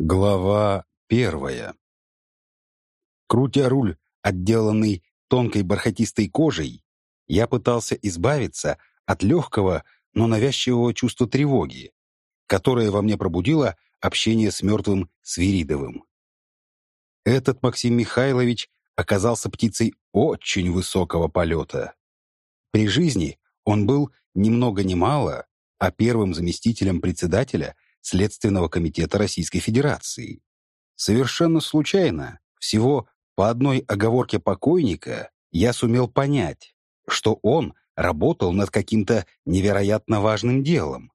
Глава первая. Крутя руль, отделанный тонкой бархатистой кожей, я пытался избавиться от легкого, но навязчивого чувства тревоги, которое во мне пробудило общение с мертвым Свиридовым. Этот Максим Михайлович оказался птицей очень высокого полета. При жизни он был ни много ни мало, а первым заместителем председателя – Следственного комитета Российской Федерации. Совершенно случайно, всего по одной оговорке покойника, я сумел понять, что он работал над каким-то невероятно важным делом,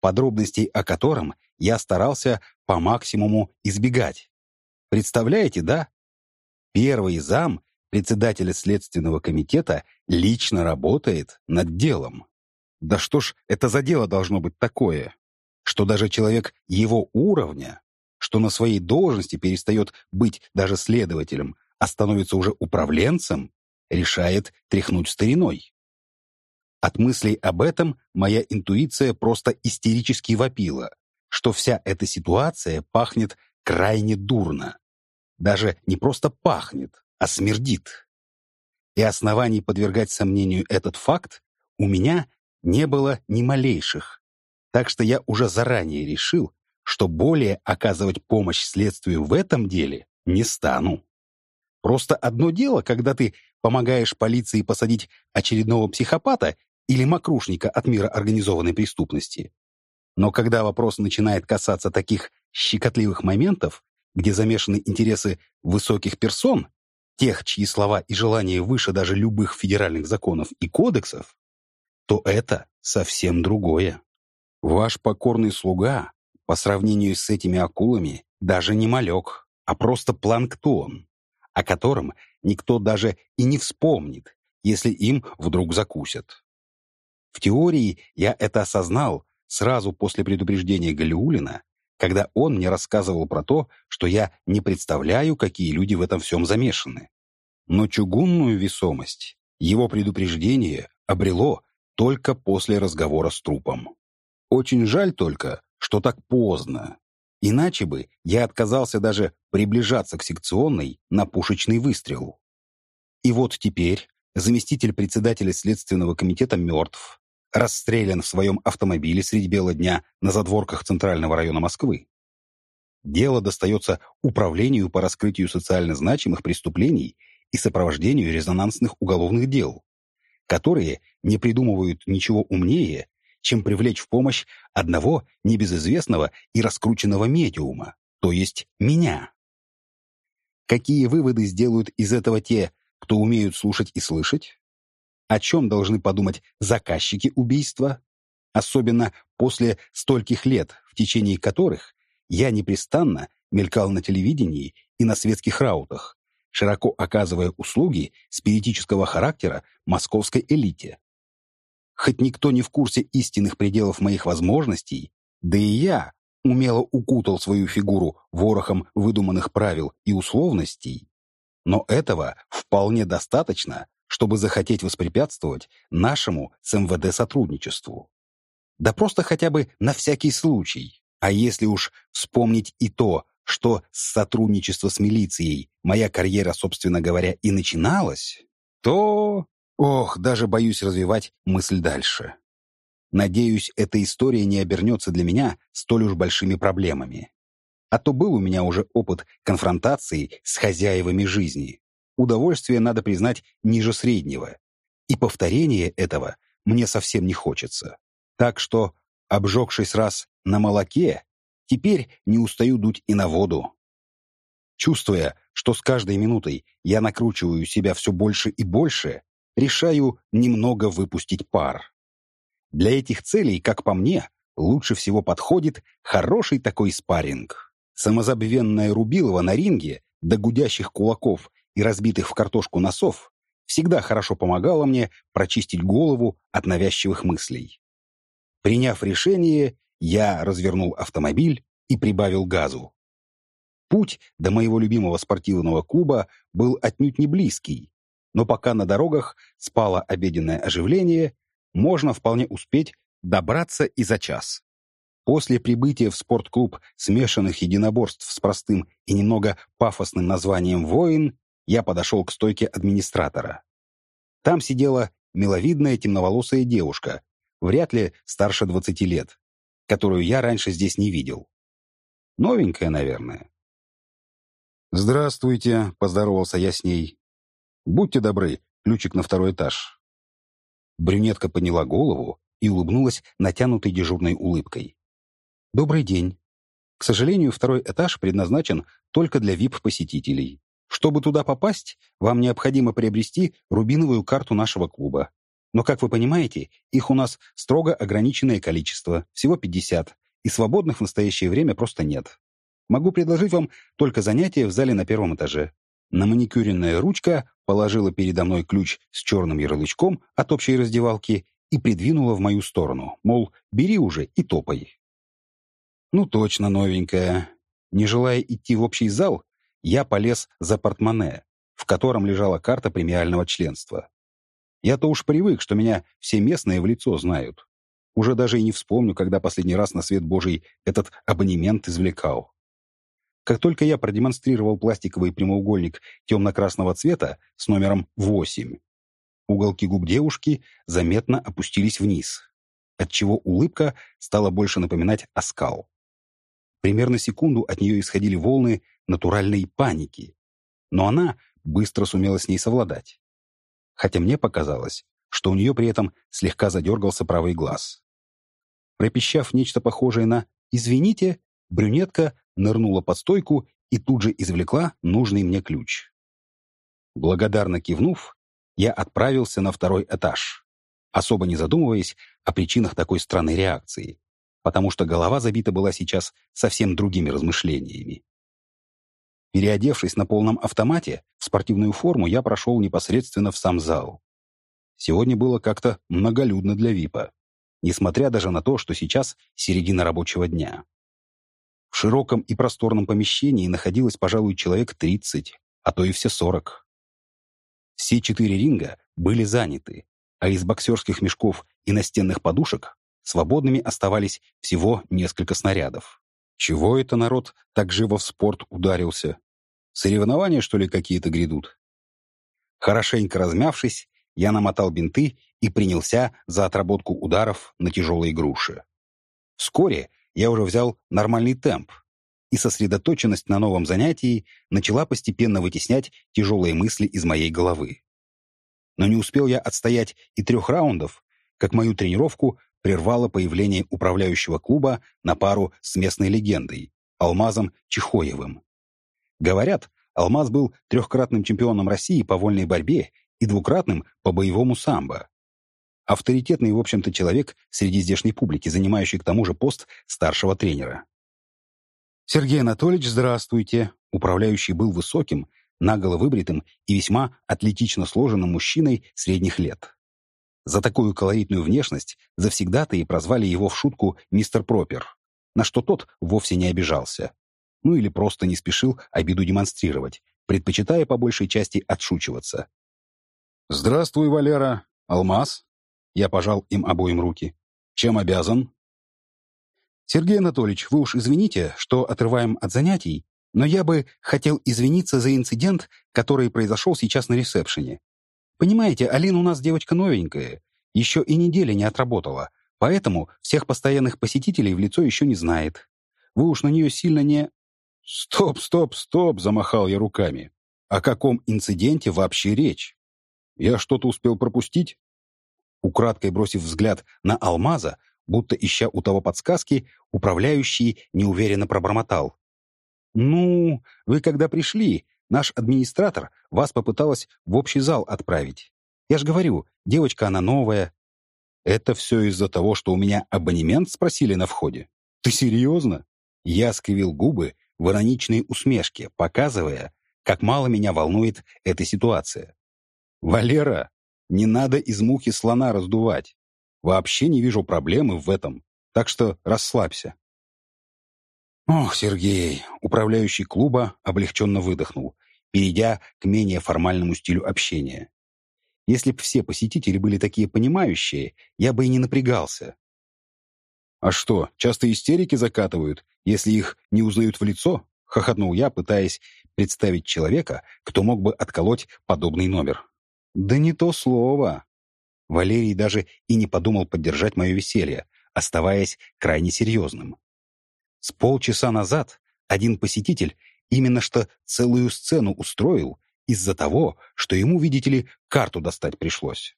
подробностей о котором я старался по максимуму избегать. Представляете, да? Первый зам председателя Следственного комитета лично работает над делом. Да что ж это за дело должно быть такое? Что даже человек его уровня, что на своей должности перестает быть даже следователем, а становится уже управленцем, решает тряхнуть стариной. От мыслей об этом моя интуиция просто истерически вопила, что вся эта ситуация пахнет крайне дурно. Даже не просто пахнет, а смердит. И оснований подвергать сомнению этот факт у меня не было ни малейших, так что я уже заранее решил, что более оказывать помощь следствию в этом деле не стану. Просто одно дело, когда ты помогаешь полиции посадить очередного психопата или мокрушника от мира организованной преступности. Но когда вопрос начинает касаться таких щекотливых моментов, где замешаны интересы высоких персон, тех, чьи слова и желания выше даже любых федеральных законов и кодексов, то это совсем другое. Ваш покорный слуга по сравнению с этими акулами даже не малек, а просто планктон, о котором никто даже и не вспомнит, если им вдруг закусят. В теории я это осознал сразу после предупреждения Галиулина, когда он мне рассказывал про то, что я не представляю, какие люди в этом всем замешаны. Но чугунную весомость его предупреждение обрело только после разговора с трупом. Очень жаль только, что так поздно. Иначе бы я отказался даже приближаться к секционной на пушечный выстрел. И вот теперь заместитель председателя Следственного комитета мертв, расстрелян в своем автомобиле средь бела дня на задворках Центрального района Москвы. Дело достается Управлению по раскрытию социально значимых преступлений и сопровождению резонансных уголовных дел, которые не придумывают ничего умнее, чем привлечь в помощь одного небезызвестного и раскрученного медиума, то есть меня. Какие выводы сделают из этого те, кто умеют слушать и слышать? О чем должны подумать заказчики убийства? Особенно после стольких лет, в течение которых я непрестанно мелькал на телевидении и на светских раутах, широко оказывая услуги спиритического характера московской элите. Хоть никто не в курсе истинных пределов моих возможностей, да и я умело укутал свою фигуру ворохом выдуманных правил и условностей, но этого вполне достаточно, чтобы захотеть воспрепятствовать нашему с МВД сотрудничеству. Да просто хотя бы на всякий случай. А если уж вспомнить и то, что с сотрудничества с милицией моя карьера, собственно говоря, и начиналась, то Ох, даже боюсь развивать мысль дальше. Надеюсь, эта история не обернется для меня столь уж большими проблемами. А то был у меня уже опыт конфронтации с хозяевами жизни. Удовольствие, надо признать, ниже среднего. И повторение этого мне совсем не хочется. Так что, обжегшись раз на молоке, теперь не устаю дуть и на воду. Чувствуя, что с каждой минутой я накручиваю себя все больше и больше, решаю немного выпустить пар. Для этих целей, как по мне, лучше всего подходит хороший такой спарринг. Самозабвенная Рубилова на ринге до гудящих кулаков и разбитых в картошку носов всегда хорошо помогала мне прочистить голову от навязчивых мыслей. Приняв решение, я развернул автомобиль и прибавил газу. Путь до моего любимого спортивного клуба был отнюдь не близкий, но пока на дорогах спало обеденное оживление, можно вполне успеть добраться и за час. После прибытия в спортклуб смешанных единоборств с простым и немного пафосным названием «Воин» я подошел к стойке администратора. Там сидела миловидная темноволосая девушка, вряд ли старше 20 лет, которую я раньше здесь не видел. Новенькая, наверное. «Здравствуйте», — поздоровался я с ней. «Будьте добры, ключик на второй этаж». Брюнетка подняла голову и улыбнулась натянутой дежурной улыбкой. «Добрый день. К сожалению, второй этаж предназначен только для VIP-посетителей. Чтобы туда попасть, вам необходимо приобрести рубиновую карту нашего клуба. Но, как вы понимаете, их у нас строго ограниченное количество, всего 50, и свободных в настоящее время просто нет. Могу предложить вам только занятия в зале на первом этаже. На маникюренная ручка положила передо мной ключ с черным ярлычком от общей раздевалки и придвинула в мою сторону, мол, бери уже и топай. Ну точно новенькая. Не желая идти в общий зал, я полез за портмоне, в котором лежала карта премиального членства. Я-то уж привык, что меня все местные в лицо знают. Уже даже и не вспомню, когда последний раз на свет Божий этот абонемент извлекал. Как только я продемонстрировал пластиковый прямоугольник темно-красного цвета с номером 8, уголки губ девушки заметно опустились вниз, отчего улыбка стала больше напоминать оскал. Примерно секунду от нее исходили волны натуральной паники, но она быстро сумела с ней совладать. Хотя мне показалось, что у нее при этом слегка задергался правый глаз. Пропищав нечто похожее на «извините», брюнетка нырнула под стойку и тут же извлекла нужный мне ключ. Благодарно кивнув, я отправился на второй этаж, особо не задумываясь о причинах такой странной реакции, потому что голова забита была сейчас совсем другими размышлениями. Переодевшись на полном автомате, в спортивную форму я прошел непосредственно в сам зал. Сегодня было как-то многолюдно для ВИПа, несмотря даже на то, что сейчас середина рабочего дня. В широком и просторном помещении находилось, пожалуй, человек 30, а то и все 40. Все четыре ринга были заняты, а из боксерских мешков и настенных подушек свободными оставались всего несколько снарядов. Чего это народ так живо в спорт ударился? Соревнования, что ли, какие-то грядут? Хорошенько размявшись, я намотал бинты и принялся за отработку ударов на тяжелые груши. Вскоре я уже взял нормальный темп, и сосредоточенность на новом занятии начала постепенно вытеснять тяжелые мысли из моей головы. Но не успел я отстоять и трех раундов, как мою тренировку прервало появление управляющего клуба на пару с местной легендой, Алмазом Чехоевым. Говорят, Алмаз был трехкратным чемпионом России по вольной борьбе и двукратным по боевому самбо. Авторитетный, в общем-то, человек среди здешней публики, занимающий к тому же пост старшего тренера. «Сергей Анатольевич, здравствуйте!» Управляющий был высоким, наголо выбритым и весьма атлетично сложенным мужчиной средних лет. За такую колоритную внешность завсегда-то и прозвали его в шутку «мистер Пропер», на что тот вовсе не обижался. Ну или просто не спешил обиду демонстрировать, предпочитая по большей части отшучиваться. «Здравствуй, Валера. Алмаз?» Я пожал им обоим руки. «Чем обязан?» «Сергей Анатольевич, вы уж извините, что отрываем от занятий, но я бы хотел извиниться за инцидент, который произошел сейчас на ресепшене. Понимаете, Алина у нас девочка новенькая, еще и недели не отработала, поэтому всех постоянных посетителей в лицо еще не знает. Вы уж на нее сильно не...» «Стоп, стоп, стоп!» — замахал я руками. «О каком инциденте вообще речь? Я что-то успел пропустить?» Украдкой бросив взгляд на алмаза, будто ища у того подсказки, управляющий неуверенно пробормотал. «Ну, вы когда пришли, наш администратор вас попыталась в общий зал отправить. Я ж говорю, девочка она новая». «Это все из-за того, что у меня абонемент спросили на входе? Ты серьезно?» Я скривил губы в ироничной усмешке, показывая, как мало меня волнует эта ситуация. «Валера, не надо из мухи слона раздувать. Вообще не вижу проблемы в этом, так что расслабься». «Ох, Сергей!» — управляющий клуба облегченно выдохнул, перейдя к менее формальному стилю общения. «Если б все посетители были такие понимающие, я бы и не напрягался». «А что, часто истерики закатывают, если их не узнают в лицо?» — хохотнул я, пытаясь представить человека, кто мог бы отколоть подобный номер. «Да не то слово!» Валерий даже и не подумал поддержать мое веселье, оставаясь крайне серьезным. С полчаса назад один посетитель именно что целую сцену устроил из-за того, что ему, видите ли, карту достать пришлось.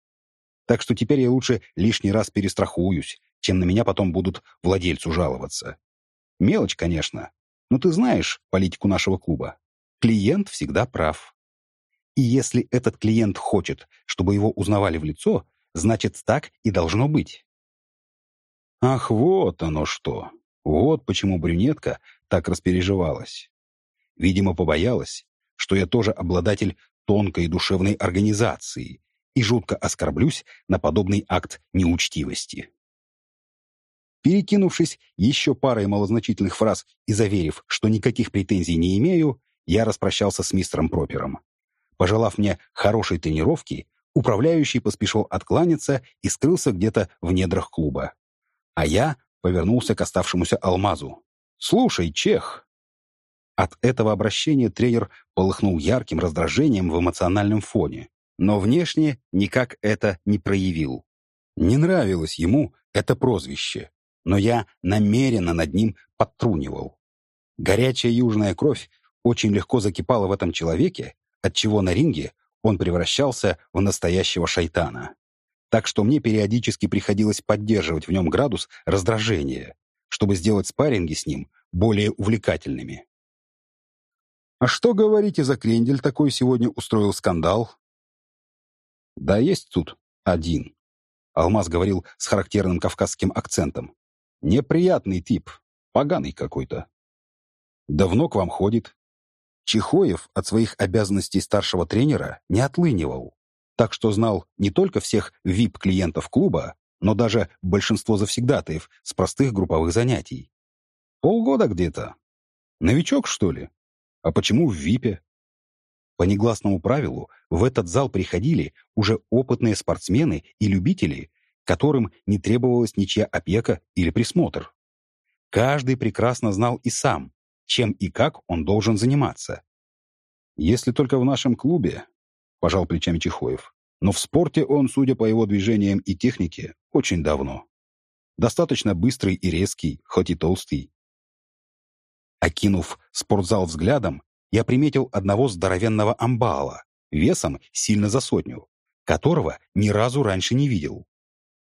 Так что теперь я лучше лишний раз перестрахуюсь, чем на меня потом будут владельцу жаловаться. Мелочь, конечно, но ты знаешь политику нашего клуба. Клиент всегда прав. И если этот клиент хочет, чтобы его узнавали в лицо, значит, так и должно быть. Ах, вот оно что. Вот почему брюнетка так распереживалась. Видимо, побоялась, что я тоже обладатель тонкой душевной организации и жутко оскорблюсь на подобный акт неучтивости. Перекинувшись еще парой малозначительных фраз и заверив, что никаких претензий не имею, я распрощался с мистером Пропером. Пожелав мне хорошей тренировки, управляющий поспешил откланяться и скрылся где-то в недрах клуба. А я повернулся к оставшемуся алмазу. «Слушай, Чех!» От этого обращения тренер полыхнул ярким раздражением в эмоциональном фоне, но внешне никак это не проявил. Не нравилось ему это прозвище, но я намеренно над ним подтрунивал. Горячая южная кровь очень легко закипала в этом человеке, отчего на ринге он превращался в настоящего шайтана так что мне периодически приходилось поддерживать в нем градус раздражения, чтобы сделать спарринги с ним более увлекательными. «А что, говорите, за крендель такой сегодня устроил скандал?» «Да есть тут один», — Алмаз говорил с характерным кавказским акцентом. «Неприятный тип, поганый какой-то». «Давно к вам ходит?» Чехоев от своих обязанностей старшего тренера не отлынивал так что знал не только всех VIP-клиентов клуба, но даже большинство завсегдатаев с простых групповых занятий. Полгода где-то. Новичок, что ли? А почему в ВИПе? По негласному правилу в этот зал приходили уже опытные спортсмены и любители, которым не требовалась ничья опека или присмотр. Каждый прекрасно знал и сам, чем и как он должен заниматься. Если только в нашем клубе — пожал плечами Чехоев. «Но в спорте он, судя по его движениям и технике, очень давно. Достаточно быстрый и резкий, хоть и толстый». Окинув спортзал взглядом, я приметил одного здоровенного амбала, весом сильно за сотню, которого ни разу раньше не видел.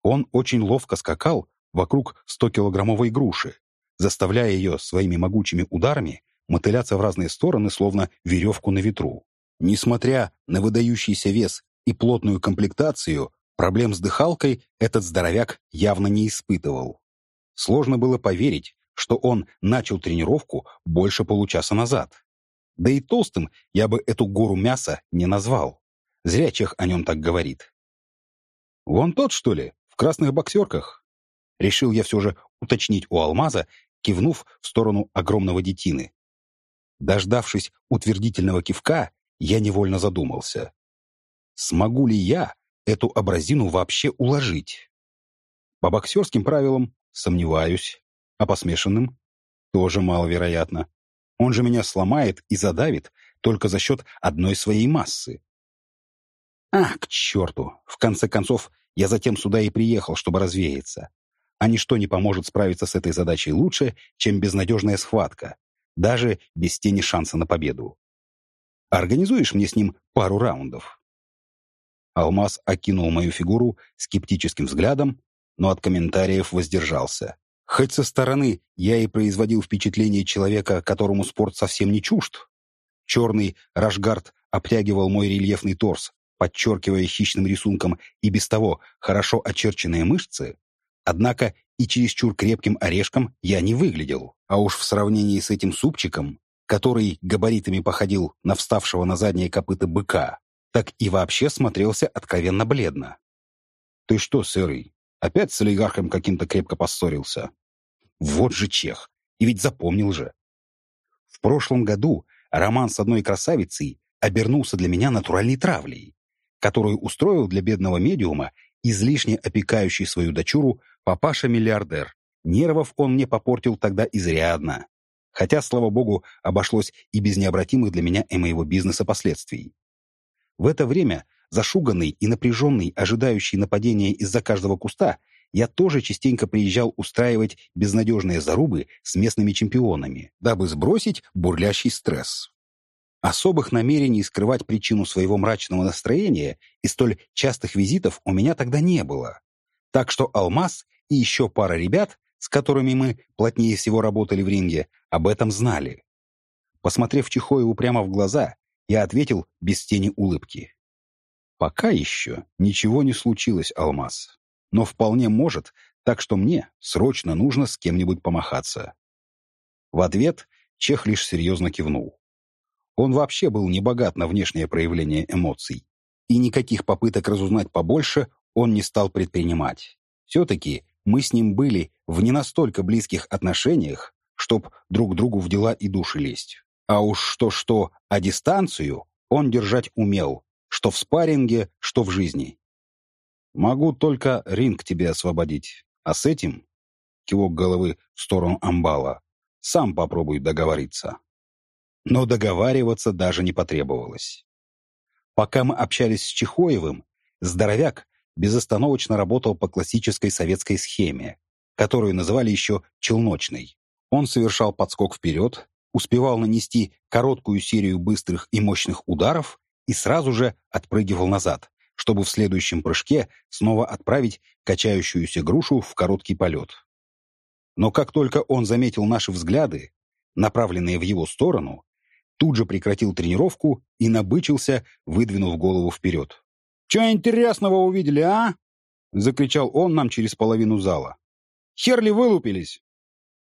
Он очень ловко скакал вокруг 100-килограммовой груши, заставляя ее своими могучими ударами мотыляться в разные стороны, словно веревку на ветру. Несмотря на выдающийся вес и плотную комплектацию, проблем с дыхалкой этот здоровяк явно не испытывал. Сложно было поверить, что он начал тренировку больше получаса назад. Да и толстым я бы эту гору мяса не назвал. Зря Чех о нем так говорит. «Вон тот, что ли, в красных боксерках?» Решил я все же уточнить у Алмаза, кивнув в сторону огромного детины. Дождавшись утвердительного кивка, я невольно задумался. Смогу ли я эту образину вообще уложить? По боксерским правилам сомневаюсь, а по смешанным тоже маловероятно. Он же меня сломает и задавит только за счет одной своей массы. А, к черту! В конце концов, я затем сюда и приехал, чтобы развеяться. А ничто не поможет справиться с этой задачей лучше, чем безнадежная схватка, даже без тени шанса на победу. Организуешь мне с ним пару раундов?» Алмаз окинул мою фигуру скептическим взглядом, но от комментариев воздержался. Хоть со стороны я и производил впечатление человека, которому спорт совсем не чужд. Черный рашгард обтягивал мой рельефный торс, подчеркивая хищным рисунком и без того хорошо очерченные мышцы, однако и чересчур крепким орешком я не выглядел. А уж в сравнении с этим супчиком который габаритами походил на вставшего на задние копыта быка, так и вообще смотрелся откровенно бледно. «Ты что, сырый, опять с олигархом каким-то крепко поссорился?» «Вот же чех! И ведь запомнил же!» В прошлом году роман с одной красавицей обернулся для меня натуральной травлей, которую устроил для бедного медиума излишне опекающий свою дочуру папаша-миллиардер, нервов он мне попортил тогда изрядно. Хотя, слава богу, обошлось и без необратимых для меня и моего бизнеса последствий. В это время, зашуганный и напряженный, ожидающий нападения из-за каждого куста, я тоже частенько приезжал устраивать безнадежные зарубы с местными чемпионами, дабы сбросить бурлящий стресс. Особых намерений скрывать причину своего мрачного настроения и столь частых визитов у меня тогда не было. Так что Алмаз и еще пара ребят, с которыми мы плотнее всего работали в ринге, об этом знали. Посмотрев Чихоеву прямо в глаза, я ответил без тени улыбки. «Пока еще ничего не случилось, Алмаз но вполне может, так что мне срочно нужно с кем-нибудь помахаться. В ответ Чех лишь серьезно кивнул. Он вообще был не богат на внешнее проявление эмоций, и никаких попыток разузнать побольше он не стал предпринимать. Все-таки мы с ним были в не настолько близких отношениях, чтоб друг другу в дела и души лезть. А уж что-что, а дистанцию он держать умел, что в спарринге, что в жизни. Могу только ринг тебе освободить. А с этим, кивок головы в сторону амбала, сам попробуй договориться. Но договариваться даже не потребовалось. Пока мы общались с Чехоевым, здоровяк безостановочно работал по классической советской схеме, которую называли еще «челночной». Он совершал подскок вперед, успевал нанести короткую серию быстрых и мощных ударов и сразу же отпрыгивал назад, чтобы в следующем прыжке снова отправить качающуюся грушу в короткий полет. Но как только он заметил наши взгляды, направленные в его сторону, тут же прекратил тренировку и набычился, выдвинув голову вперед. «Чего интересного увидели, а?» — закричал он нам через половину зала. «Херли вылупились!»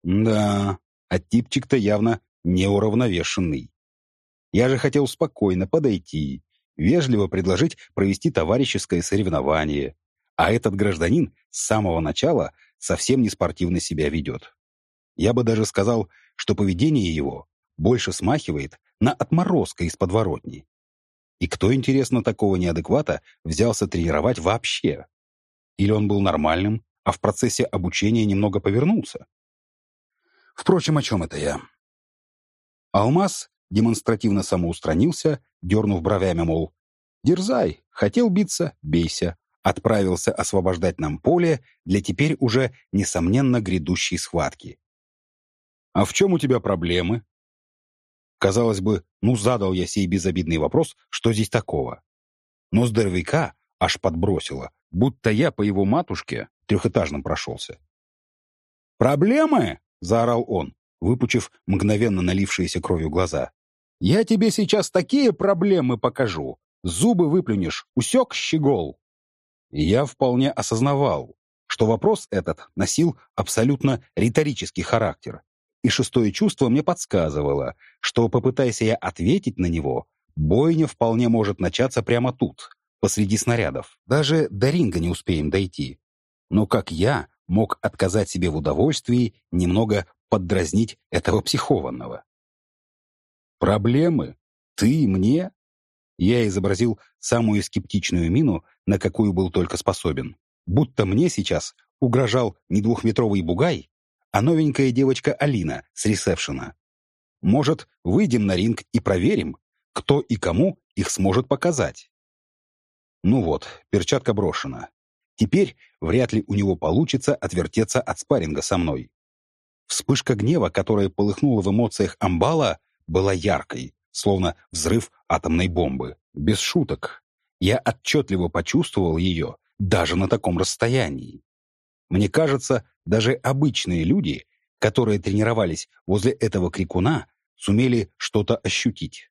«Да, а типчик-то явно неуравновешенный. Я же хотел спокойно подойти, вежливо предложить провести товарищеское соревнование, а этот гражданин с самого начала совсем не спортивно себя ведет. Я бы даже сказал, что поведение его больше смахивает на отморозка из подворотни. И кто, интересно, такого неадеквата взялся тренировать вообще? Или он был нормальным, а в процессе обучения немного повернулся? Впрочем, о чем это я? Алмаз демонстративно самоустранился, дернув бровями, мол, «Дерзай, хотел биться, бейся». Отправился освобождать нам поле для теперь уже, несомненно, грядущей схватки. «А в чем у тебя проблемы?» Казалось бы, ну задал я сей безобидный вопрос, что здесь такого. Но здоровяка аж подбросило, будто я по его матушке трехэтажным прошелся. «Проблемы?» — заорал он, выпучив мгновенно налившиеся кровью глаза. «Я тебе сейчас такие проблемы покажу. Зубы выплюнешь, усек щегол». Я вполне осознавал, что вопрос этот носил абсолютно риторический характер. И шестое чувство мне подсказывало, что, попытайся я ответить на него, бойня вполне может начаться прямо тут, посреди снарядов. Даже до ринга не успеем дойти. Но как я мог отказать себе в удовольствии немного поддразнить этого психованного. «Проблемы? Ты мне?» Я изобразил самую скептичную мину, на какую был только способен. Будто мне сейчас угрожал не двухметровый бугай, а новенькая девочка Алина с ресепшена. Может, выйдем на ринг и проверим, кто и кому их сможет показать. Ну вот, перчатка брошена. Теперь вряд ли у него получится отвертеться от спарринга со мной. Вспышка гнева, которая полыхнула в эмоциях Амбала, была яркой, словно взрыв атомной бомбы. Без шуток. Я отчетливо почувствовал ее даже на таком расстоянии. Мне кажется, даже обычные люди, которые тренировались возле этого крикуна, сумели что-то ощутить.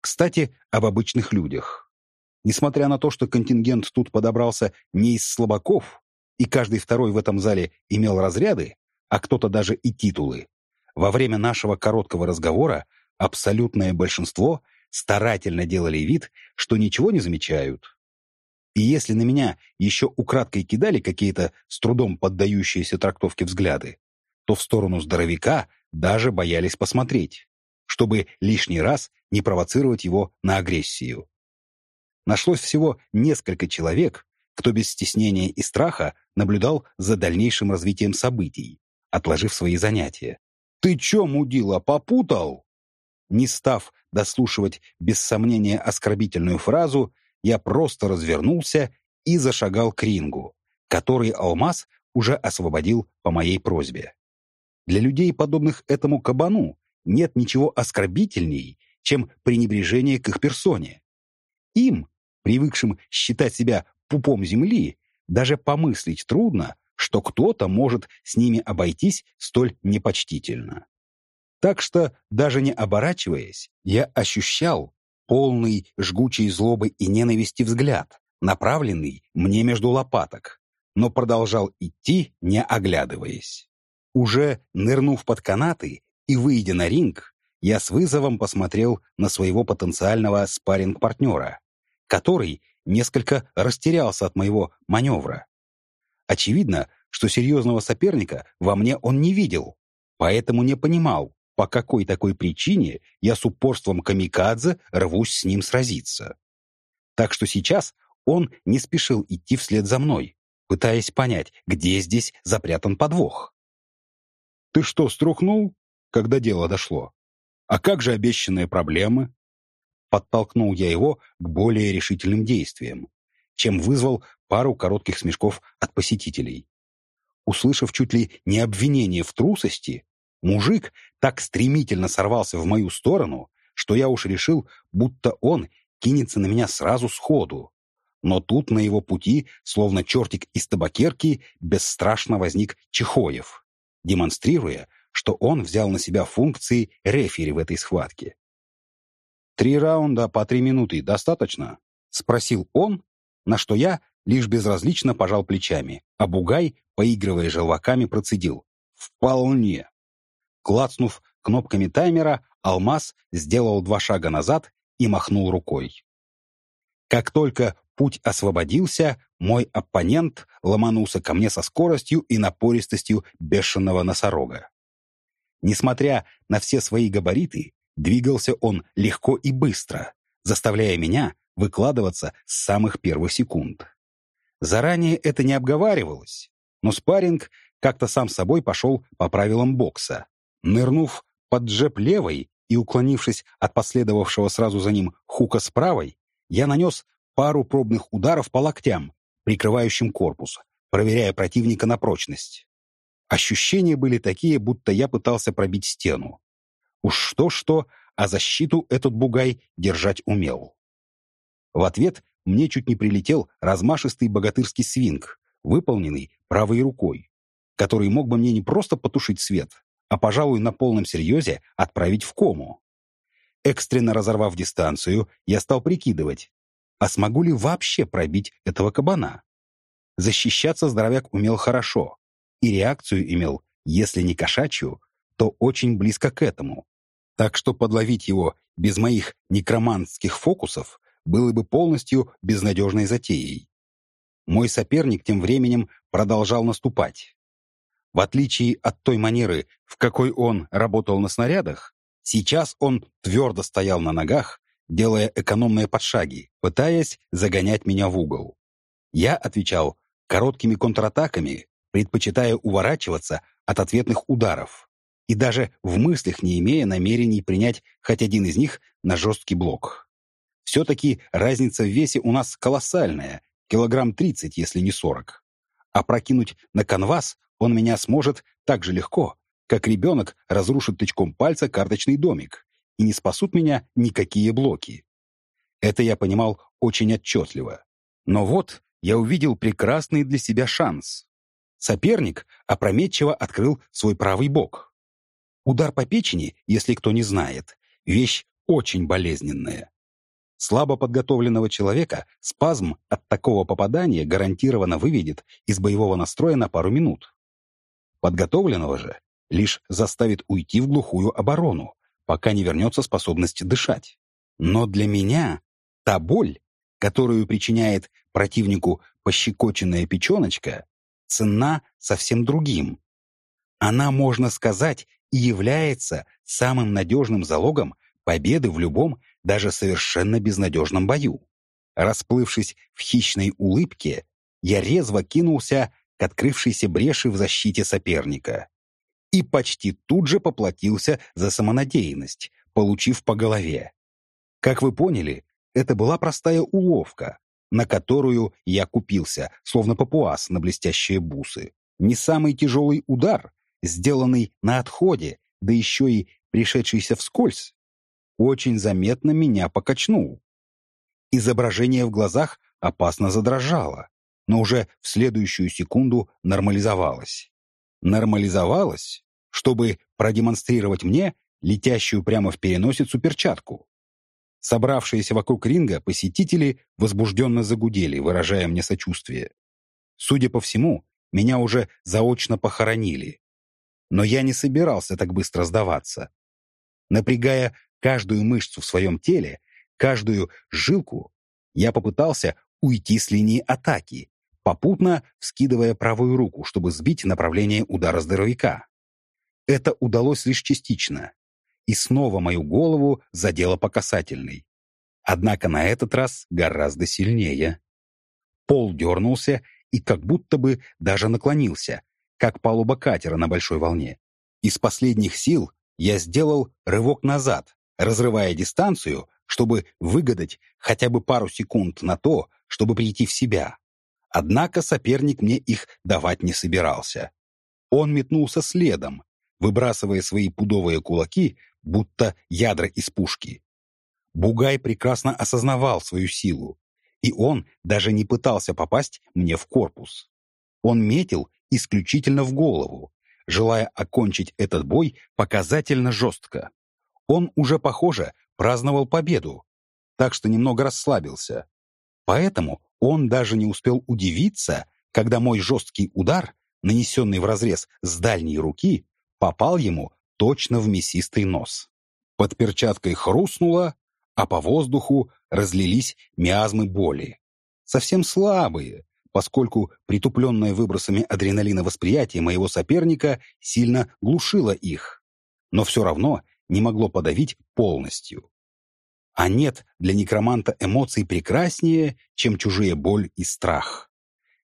Кстати, об обычных людях. Несмотря на то, что контингент тут подобрался не из слабаков, и каждый второй в этом зале имел разряды, а кто-то даже и титулы. Во время нашего короткого разговора абсолютное большинство старательно делали вид, что ничего не замечают. И если на меня еще украдкой кидали какие-то с трудом поддающиеся трактовке взгляды, то в сторону здоровяка даже боялись посмотреть, чтобы лишний раз не провоцировать его на агрессию. Нашлось всего несколько человек, кто без стеснения и страха наблюдал за дальнейшим развитием событий, отложив свои занятия. «Ты чё, мудила, попутал?» Не став дослушивать без сомнения оскорбительную фразу, я просто развернулся и зашагал к рингу, который алмаз уже освободил по моей просьбе. Для людей, подобных этому кабану, нет ничего оскорбительней, чем пренебрежение к их персоне. Им, привыкшим считать себя пупом земли, даже помыслить трудно, что кто-то может с ними обойтись столь непочтительно. Так что, даже не оборачиваясь, я ощущал полный жгучей злобы и ненависти взгляд, направленный мне между лопаток, но продолжал идти, не оглядываясь. Уже нырнув под канаты и выйдя на ринг, я с вызовом посмотрел на своего потенциального спарринг-партнера, который несколько растерялся от моего маневра. Очевидно, что серьезного соперника во мне он не видел, поэтому не понимал, по какой такой причине я с упорством камикадзе рвусь с ним сразиться. Так что сейчас он не спешил идти вслед за мной, пытаясь понять, где здесь запрятан подвох. «Ты что, струхнул, когда дело дошло? А как же обещанные проблемы?» Подтолкнул я его к более решительным действиям, чем вызвал пару коротких смешков от посетителей. Услышав чуть ли не обвинение в трусости, Мужик так стремительно сорвался в мою сторону, что я уж решил, будто он кинется на меня сразу сходу. Но тут на его пути, словно чертик из табакерки, бесстрашно возник Чехоев, демонстрируя, что он взял на себя функции рефери в этой схватке. «Три раунда по три минуты достаточно?» — спросил он, на что я лишь безразлично пожал плечами, а Бугай, поигрывая желваками, процедил. «Вполне». Клацнув кнопками таймера, алмаз сделал два шага назад и махнул рукой. Как только путь освободился, мой оппонент ломанулся ко мне со скоростью и напористостью бешеного носорога. Несмотря на все свои габариты, двигался он легко и быстро, заставляя меня выкладываться с самых первых секунд. Заранее это не обговаривалось, но спарринг как-то сам собой пошел по правилам бокса, Нырнув под джеб левой и уклонившись от последовавшего сразу за ним хука с правой, я нанес пару пробных ударов по локтям, прикрывающим корпус, проверяя противника на прочность. Ощущения были такие, будто я пытался пробить стену. Уж что-что, а защиту этот бугай держать умел. В ответ мне чуть не прилетел размашистый богатырский свинг, выполненный правой рукой, который мог бы мне не просто потушить свет, а, пожалуй, на полном серьезе отправить в кому. Экстренно разорвав дистанцию, я стал прикидывать, а смогу ли вообще пробить этого кабана? Защищаться здоровяк умел хорошо, и реакцию имел, если не кошачью, то очень близко к этому. Так что подловить его без моих некроманских фокусов было бы полностью безнадежной затеей. Мой соперник тем временем продолжал наступать. В отличие от той манеры, в какой он работал на снарядах, сейчас он твердо стоял на ногах, делая экономные подшаги, пытаясь загонять меня в угол. Я отвечал короткими контратаками, предпочитая уворачиваться от ответных ударов, и даже в мыслях не имея намерений принять хоть один из них на жесткий блок. Все-таки разница в весе у нас колоссальная, килограмм 30, если не 40. А прокинуть на канвас он меня сможет так же легко, как ребенок разрушит тычком пальца карточный домик, и не спасут меня никакие блоки. Это я понимал очень отчетливо. Но вот я увидел прекрасный для себя шанс. Соперник опрометчиво открыл свой правый бок. Удар по печени, если кто не знает, вещь очень болезненная. Слабо подготовленного человека спазм от такого попадания гарантированно выведет из боевого настроя на пару минут. Подготовленного же лишь заставит уйти в глухую оборону, пока не вернется способность дышать. Но для меня та боль, которую причиняет противнику пощекоченная печеночка, цена совсем другим. Она, можно сказать, и является самым надежным залогом победы в любом, даже совершенно безнадежном бою. Расплывшись в хищной улыбке, я резво кинулся к открывшейся бреши в защите соперника. И почти тут же поплатился за самонадеянность, получив по голове. Как вы поняли, это была простая уловка, на которую я купился, словно папуас на блестящие бусы. Не самый тяжелый удар, сделанный на отходе, да еще и пришедшийся вскользь, очень заметно меня покачнул. Изображение в глазах опасно задрожало, но уже в следующую секунду нормализовалось. Нормализовалось, чтобы продемонстрировать мне летящую прямо в переносицу перчатку. Собравшиеся вокруг ринга посетители возбужденно загудели, выражая мне сочувствие. Судя по всему, меня уже заочно похоронили. Но я не собирался так быстро сдаваться. Напрягая каждую мышцу в своем теле, каждую жилку, я попытался уйти с линии атаки, попутно вскидывая правую руку, чтобы сбить направление удара здоровяка. Это удалось лишь частично, и снова мою голову задело по касательной. Однако на этот раз гораздо сильнее. Пол дернулся и как будто бы даже наклонился, как палуба катера на большой волне. Из последних сил я сделал рывок назад, разрывая дистанцию, чтобы выгадать хотя бы пару секунд на то, чтобы прийти в себя. Однако соперник мне их давать не собирался. Он метнулся следом, выбрасывая свои пудовые кулаки, будто ядра из пушки. Бугай прекрасно осознавал свою силу, и он даже не пытался попасть мне в корпус. Он метил исключительно в голову, желая окончить этот бой показательно жестко. Он уже, похоже, праздновал победу, так что немного расслабился. Поэтому он даже не успел удивиться, когда мой жесткий удар, нанесенный в разрез с дальней руки, попал ему точно в мясистый нос. Под перчаткой хрустнуло, а по воздуху разлились миазмы боли. Совсем слабые, поскольку притупленное выбросами адреналина восприятие моего соперника сильно глушило их. Но все равно не могло подавить полностью. А нет для некроманта эмоций прекраснее, чем чужие боль и страх.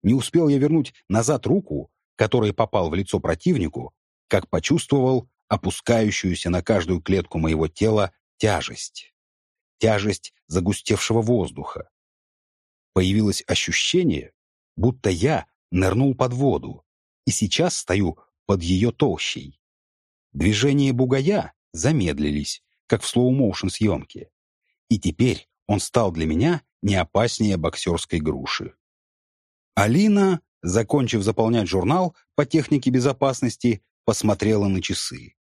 Не успел я вернуть назад руку, которой попал в лицо противнику, как почувствовал опускающуюся на каждую клетку моего тела тяжесть. Тяжесть загустевшего воздуха. Появилось ощущение, будто я нырнул под воду и сейчас стою под ее толщей. Движения бугая замедлились, как в слоу-моушен съемке. И теперь он стал для меня не опаснее боксерской груши. Алина, закончив заполнять журнал по технике безопасности, посмотрела на часы.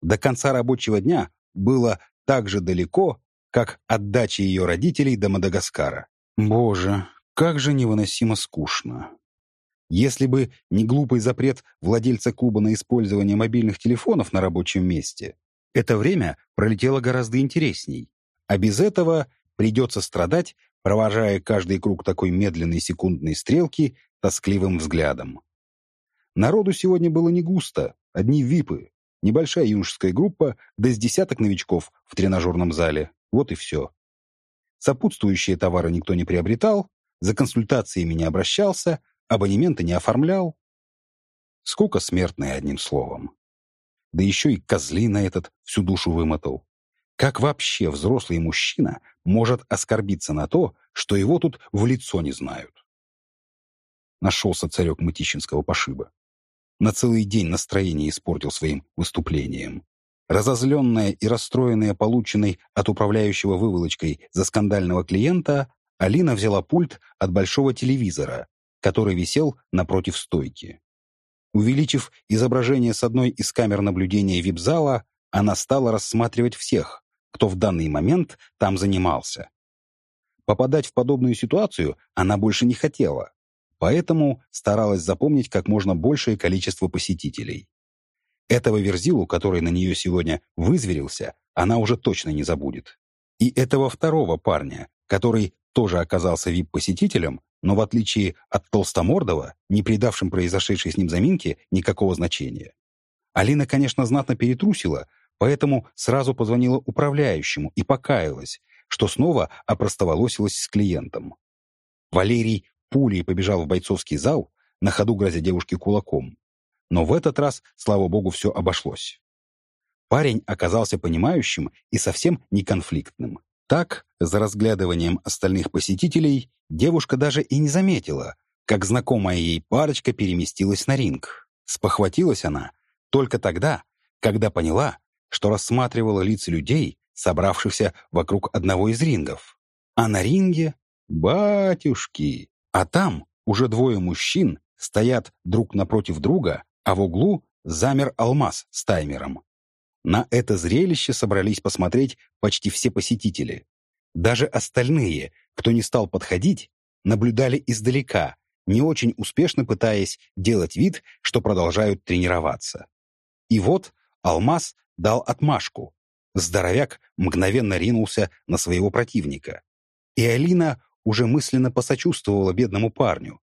До конца рабочего дня было так же далеко, как от дачи ее родителей до Мадагаскара. Боже, как же невыносимо скучно. Если бы не глупый запрет владельца клуба на использование мобильных телефонов на рабочем месте, это время пролетело гораздо интересней. А без этого придется страдать, провожая каждый круг такой медленной секундной стрелки тоскливым взглядом. Народу сегодня было не густо, одни випы, небольшая юношеская группа, да с десяток новичков в тренажерном зале. Вот и все. Сопутствующие товары никто не приобретал, за консультациями не обращался, абонементы не оформлял. Скука смертная, одним словом. Да еще и козлина этот всю душу вымотал. Как вообще взрослый мужчина может оскорбиться на то, что его тут в лицо не знают? Нашелся царек мытищинского пошиба. На целый день настроение испортил своим выступлением. Разозленная и расстроенная полученной от управляющего выволочкой за скандального клиента, Алина взяла пульт от большого телевизора, который висел напротив стойки. Увеличив изображение с одной из камер наблюдения вип-зала, она стала рассматривать всех, кто в данный момент там занимался. Попадать в подобную ситуацию она больше не хотела, поэтому старалась запомнить как можно большее количество посетителей. Этого Верзилу, который на нее сегодня вызверился, она уже точно не забудет. И этого второго парня, который тоже оказался вип-посетителем, но в отличие от Толстомордова, не придавшим произошедшей с ним заминке никакого значения. Алина, конечно, знатно перетрусила, поэтому сразу позвонила управляющему и покаялась, что снова опростоволосилась с клиентом. Валерий пулей побежал в бойцовский зал, на ходу грозя девушке кулаком. Но в этот раз, слава богу, все обошлось. Парень оказался понимающим и совсем не конфликтным. Так, за разглядыванием остальных посетителей, девушка даже и не заметила, как знакомая ей парочка переместилась на ринг. Спохватилась она только тогда, когда поняла, что рассматривала лица людей, собравшихся вокруг одного из рингов. А на ринге — батюшки. А там уже двое мужчин стоят друг напротив друга, а в углу замер алмаз с таймером. На это зрелище собрались посмотреть почти все посетители. Даже остальные, кто не стал подходить, наблюдали издалека, не очень успешно пытаясь делать вид, что продолжают тренироваться. И вот Алмаз дал отмашку. Здоровяк мгновенно ринулся на своего противника. И Алина уже мысленно посочувствовала бедному парню.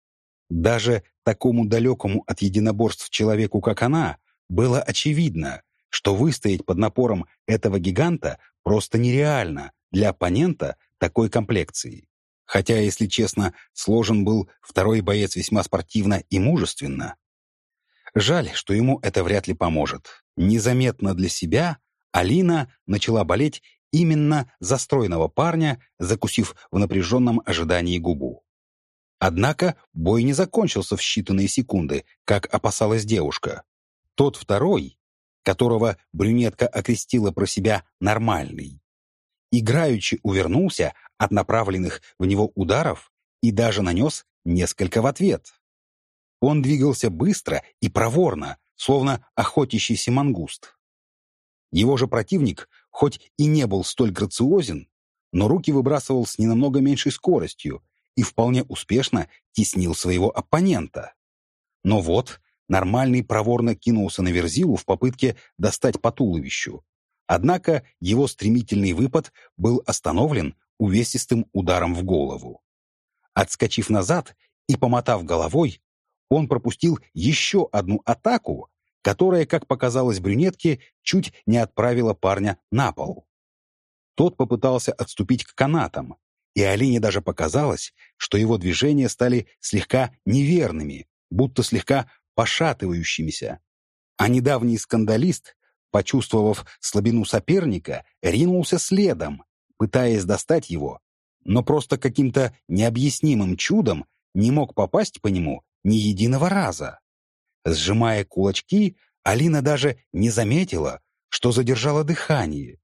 Даже такому далекому от единоборств человеку, как она, было очевидно, что выстоять под напором этого гиганта просто нереально для оппонента такой комплекции. Хотя, если честно, сложен был второй боец весьма спортивно и мужественно. Жаль, что ему это вряд ли поможет. Незаметно для себя Алина начала болеть именно за стройного парня, закусив в напряженном ожидании губу. Однако бой не закончился в считанные секунды, как опасалась девушка. Тот второй, которого брюнетка окрестила про себя «нормальный». Играючи увернулся от направленных в него ударов и даже нанес несколько в ответ. Он двигался быстро и проворно, словно охотящийся мангуст. Его же противник, хоть и не был столь грациозен, но руки выбрасывал с ненамного меньшей скоростью и вполне успешно теснил своего оппонента. Но вот Нормальный проворно кинулся на Верзилу в попытке достать по туловищу. Однако его стремительный выпад был остановлен увесистым ударом в голову. Отскочив назад и помотав головой, он пропустил еще одну атаку, которая, как показалось брюнетке, чуть не отправила парня на пол. Тот попытался отступить к канатам, и Алине даже показалось, что его движения стали слегка неверными, будто слегка пошатывающимися. А недавний скандалист, почувствовав слабину соперника, ринулся следом, пытаясь достать его, но просто каким-то необъяснимым чудом не мог попасть по нему ни единого раза. Сжимая кулачки, Алина даже не заметила, что задержала дыхание.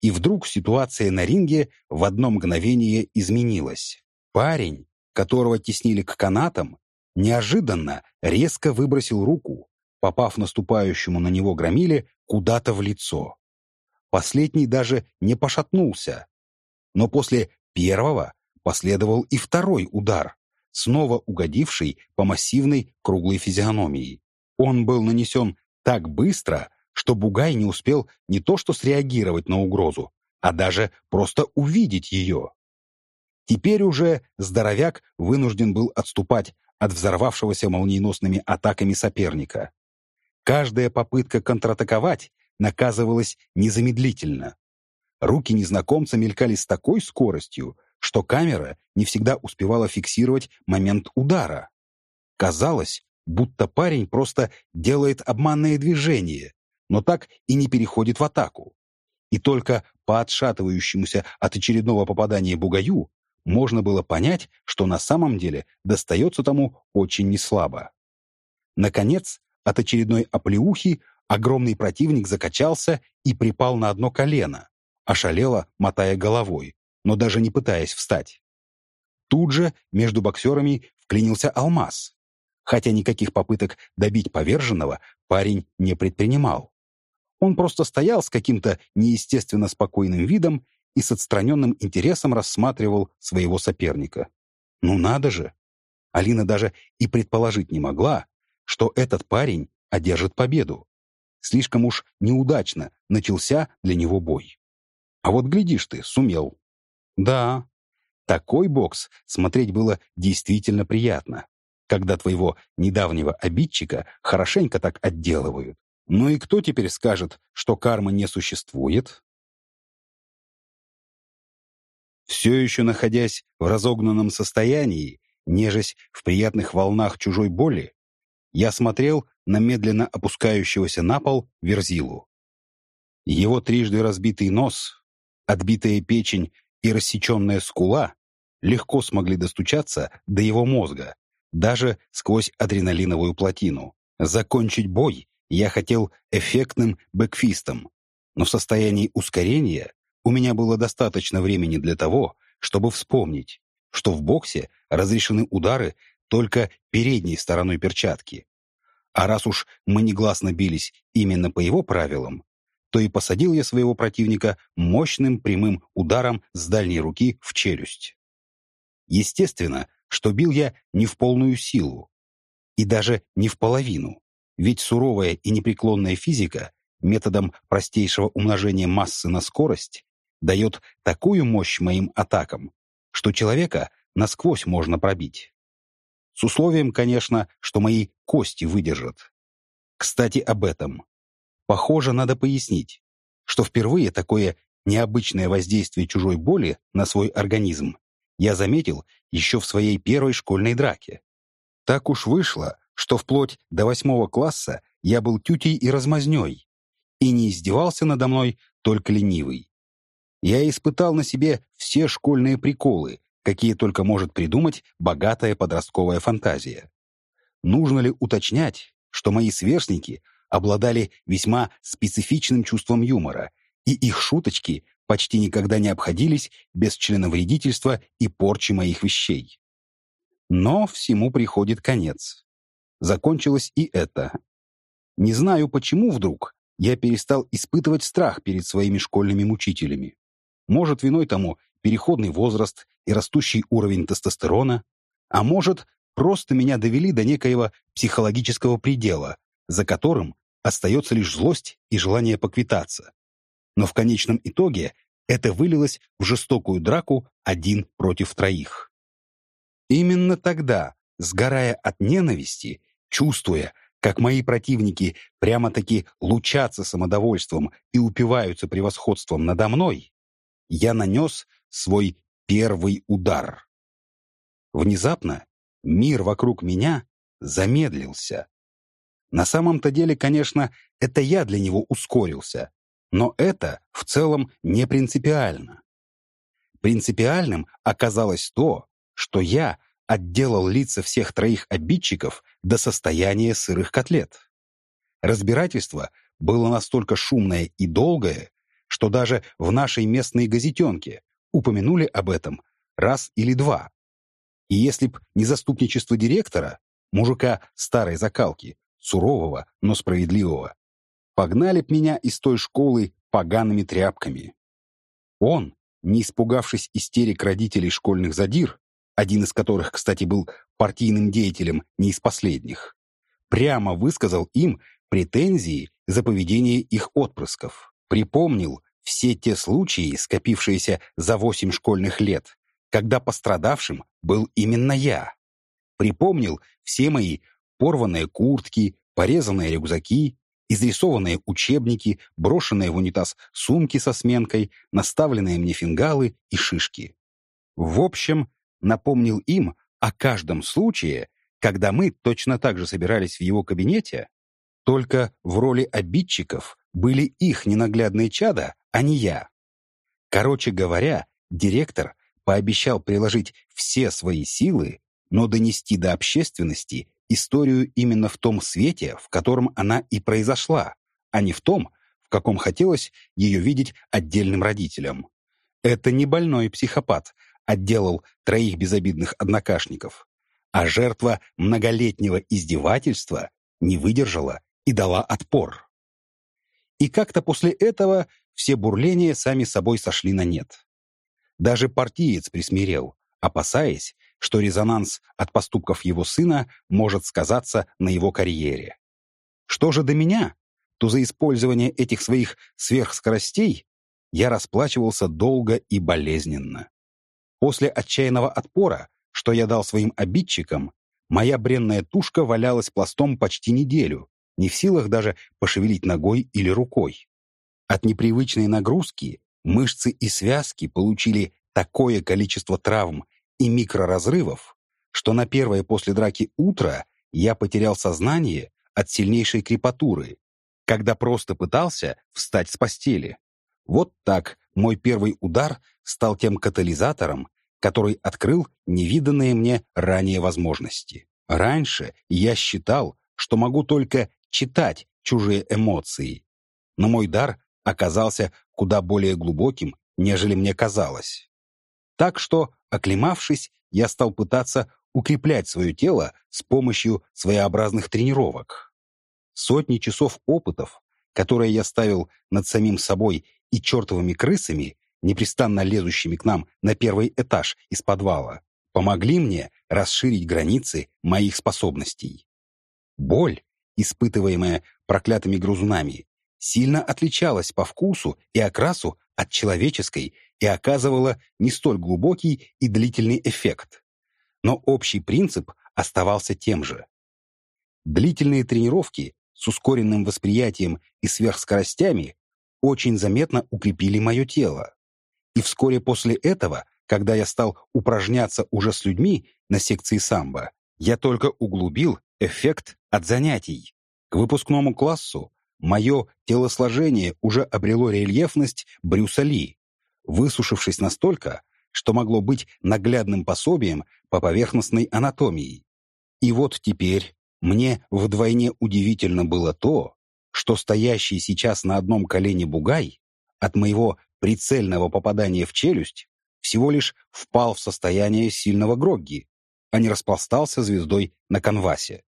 И вдруг ситуация на ринге в одно мгновение изменилась. Парень, которого теснили к канатам, неожиданно резко выбросил руку, попав наступающему на него громиле куда-то в лицо. Последний даже не пошатнулся. Но после первого последовал и второй удар, снова угодивший по массивной круглой физиономии. Он был нанесен так быстро, что Бугай не успел не то что среагировать на угрозу, а даже просто увидеть ее. Теперь уже здоровяк вынужден был отступать от взорвавшегося молниеносными атаками соперника. Каждая попытка контратаковать наказывалась незамедлительно. Руки незнакомца мелькали с такой скоростью, что камера не всегда успевала фиксировать момент удара. Казалось, будто парень просто делает обманное движение, но так и не переходит в атаку. И только по отшатывающемуся от очередного попадания бугаю можно было понять, что на самом деле достается тому очень неслабо. Наконец, от очередной оплеухи огромный противник закачался и припал на одно колено, ошалело, мотая головой, но даже не пытаясь встать. Тут же между боксерами вклинился алмаз, хотя никаких попыток добить поверженного парень не предпринимал. Он просто стоял с каким-то неестественно спокойным видом и с отстраненным интересом рассматривал своего соперника. Ну надо же! Алина даже и предположить не могла, что этот парень одержит победу. Слишком уж неудачно начался для него бой. А вот глядишь ты, сумел. Да, такой бокс смотреть было действительно приятно, когда твоего недавнего обидчика хорошенько так отделывают. Ну и кто теперь скажет, что кармы не существует? Все еще находясь в разогнанном состоянии нежесть в приятных волнах чужой боли, я смотрел на медленно опускающегося на пол Верзилу. Его трижды разбитый нос, отбитая печень и рассеченная скула легко смогли достучаться до его мозга, даже сквозь адреналиновую плотину. Закончить бой я хотел эффектным бэкфистом, но в состоянии ускорения у меня было достаточно времени для того, чтобы вспомнить, что в боксе разрешены удары только передней стороной перчатки. А раз уж мы негласно бились именно по его правилам, то и посадил я своего противника мощным прямым ударом с дальней руки в челюсть. Естественно, что бил я не в полную силу, и даже не в половину, ведь суровая и непреклонная физика методом простейшего умножения массы на скорость дает такую мощь моим атакам, что человека насквозь можно пробить. С условием, конечно, что мои кости выдержат. Кстати, об этом. Похоже, надо пояснить, что впервые такое необычное воздействие чужой боли на свой организм я заметил еще в своей первой школьной драке. Так уж вышло, что вплоть до восьмого класса я был тютей и размазней, и не издевался надо мной только ленивый. Я испытал на себе все школьные приколы, какие только может придумать богатая подростковая фантазия. Нужно ли уточнять, что мои сверстники обладали весьма специфичным чувством юмора, и их шуточки почти никогда не обходились без членовредительства и порчи моих вещей. Но всему приходит конец. Закончилось и это. Не знаю, почему вдруг я перестал испытывать страх перед своими школьными мучителями. Может, виной тому переходный возраст и растущий уровень тестостерона, а может, просто меня довели до некоего психологического предела, за которым остается лишь злость и желание поквитаться. Но в конечном итоге это вылилось в жестокую драку один против троих. Именно тогда, сгорая от ненависти, чувствуя, как мои противники прямо-таки лучатся самодовольством и упиваются превосходством надо мной, я нанес свой первый удар. Внезапно мир вокруг меня замедлился. На самом-то деле, конечно, это я для него ускорился, но это в целом не принципиально. Принципиальным оказалось то, что я отделал лица всех троих обидчиков до состояния сырых котлет. Разбирательство было настолько шумное и долгое, что даже в нашей местной газетенке упомянули об этом раз или два. И если б не заступничество директора, мужика старой закалки, сурового, но справедливого, погнали б меня из той школы погаными тряпками. Он, не испугавшись истерик родителей школьных задир, один из которых, кстати, был партийным деятелем не из последних, прямо высказал им претензии за поведение их отпрысков. Припомнил все те случаи, скопившиеся за восемь школьных лет, когда пострадавшим был именно я. Припомнил все мои порванные куртки, порезанные рюкзаки, изрисованные учебники, брошенные в унитаз сумки со сменкой, наставленные мне фингалы и шишки. В общем, напомнил им о каждом случае, когда мы точно так же собирались в его кабинете, только в роли обидчиков были их ненаглядные чада, а не я. Короче говоря, директор пообещал приложить все свои силы, но донести до общественности историю именно в том свете, в котором она и произошла, а не в том, в каком хотелось ее видеть отдельным родителям. Это не больной психопат отделал троих безобидных однокашников, а жертва многолетнего издевательства не выдержала и дала отпор. И как-то после этого все бурления сами собой сошли на нет. Даже партиец присмирел, опасаясь, что резонанс от поступков его сына может сказаться на его карьере. Что же до меня, то за использование этих своих сверхскоростей я расплачивался долго и болезненно. После отчаянного отпора, что я дал своим обидчикам, моя бренная тушка валялась пластом почти неделю, не в силах даже пошевелить ногой или рукой. От непривычной нагрузки мышцы и связки получили такое количество травм и микроразрывов, что на первое после драки утро я потерял сознание от сильнейшей крепатуры, когда просто пытался встать с постели. Вот так мой первый удар стал тем катализатором, который открыл невиданные мне ранее возможности. Раньше я считал, что могу только читать чужие эмоции, но мой дар оказался куда более глубоким, нежели мне казалось. Так что, оклемавшись, я стал пытаться укреплять свое тело с помощью своеобразных тренировок. Сотни часов опытов, которые я ставил над самим собой и чертовыми крысами, непрестанно лезущими к нам на первый этаж из подвала, помогли мне расширить границы моих способностей. Боль, испытываемая проклятыми грузунами, сильно отличалась по вкусу и окрасу от человеческой и оказывала не столь глубокий и длительный эффект. Но общий принцип оставался тем же. Длительные тренировки с ускоренным восприятием и сверхскоростями очень заметно укрепили мое тело. И вскоре после этого, когда я стал упражняться уже с людьми на секции самбо, я только углубил эффект от занятий. К выпускному классу мое телосложение уже обрело рельефность Брюса Ли, высушившись настолько, что могло быть наглядным пособием по поверхностной анатомии. И вот теперь мне вдвойне удивительно было то, что стоящий сейчас на одном колене бугай от моего прицельного попадания в челюсть всего лишь впал в состояние сильного грогги, а не распластался звездой на канвасе.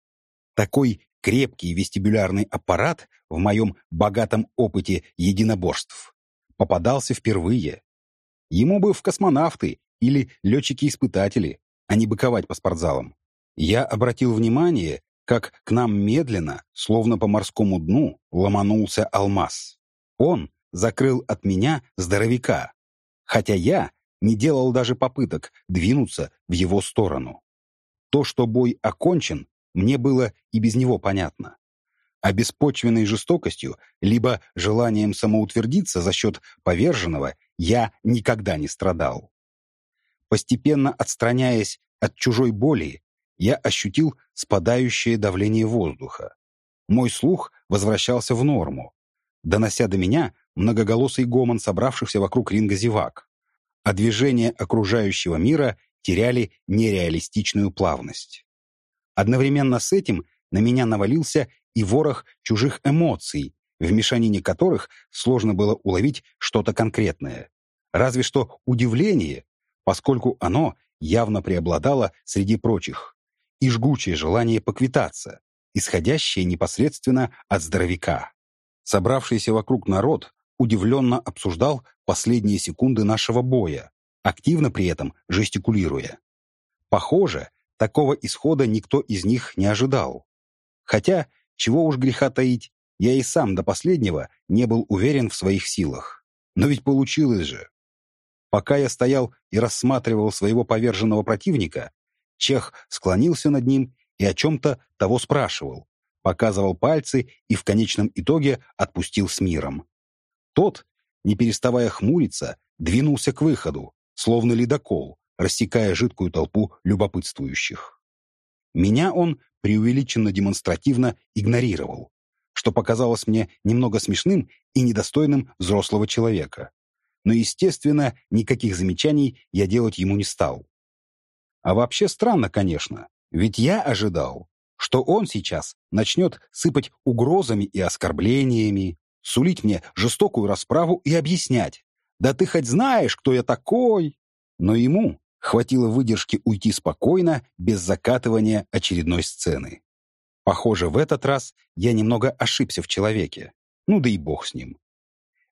Такой крепкий вестибулярный аппарат в моем богатом опыте единоборств попадался впервые. Ему бы в космонавты или летчики-испытатели, а не быковать по спортзалам. Я обратил внимание, как к нам медленно, словно по морскому дну, ломанулся алмаз. Он закрыл от меня здоровяка, хотя я не делал даже попыток двинуться в его сторону. То, что бой окончен, мне было и без него понятно. А беспочвенной жестокостью, либо желанием самоутвердиться за счет поверженного, я никогда не страдал. Постепенно отстраняясь от чужой боли, я ощутил спадающее давление воздуха. Мой слух возвращался в норму, донося до меня многоголосый гомон собравшихся вокруг ринга зевак, а движения окружающего мира теряли нереалистичную плавность. Одновременно с этим на меня навалился и ворох чужих эмоций, в мешанине которых сложно было уловить что-то конкретное. Разве что удивление, поскольку оно явно преобладало среди прочих, и жгучее желание поквитаться, исходящее непосредственно от здоровяка. Собравшийся вокруг народ удивленно обсуждал последние секунды нашего боя, активно при этом жестикулируя. Похоже, такого исхода никто из них не ожидал. Хотя, чего уж греха таить, я и сам до последнего не был уверен в своих силах. Но ведь получилось же. Пока я стоял и рассматривал своего поверженного противника, Чех склонился над ним и о чем-то того спрашивал, показывал пальцы и в конечном итоге отпустил с миром. Тот, не переставая хмуриться, двинулся к выходу, словно ледокол, рассекая жидкую толпу любопытствующих. Меня он преувеличенно демонстративно игнорировал, что показалось мне немного смешным и недостойным взрослого человека. Но, естественно, никаких замечаний я делать ему не стал. А вообще странно, конечно, ведь я ожидал, что он сейчас начнет сыпать угрозами и оскорблениями, сулить мне жестокую расправу и объяснять. «Да ты хоть знаешь, кто я такой?» Но ему хватило выдержки уйти спокойно, без закатывания очередной сцены. Похоже, в этот раз я немного ошибся в человеке. Ну да и бог с ним.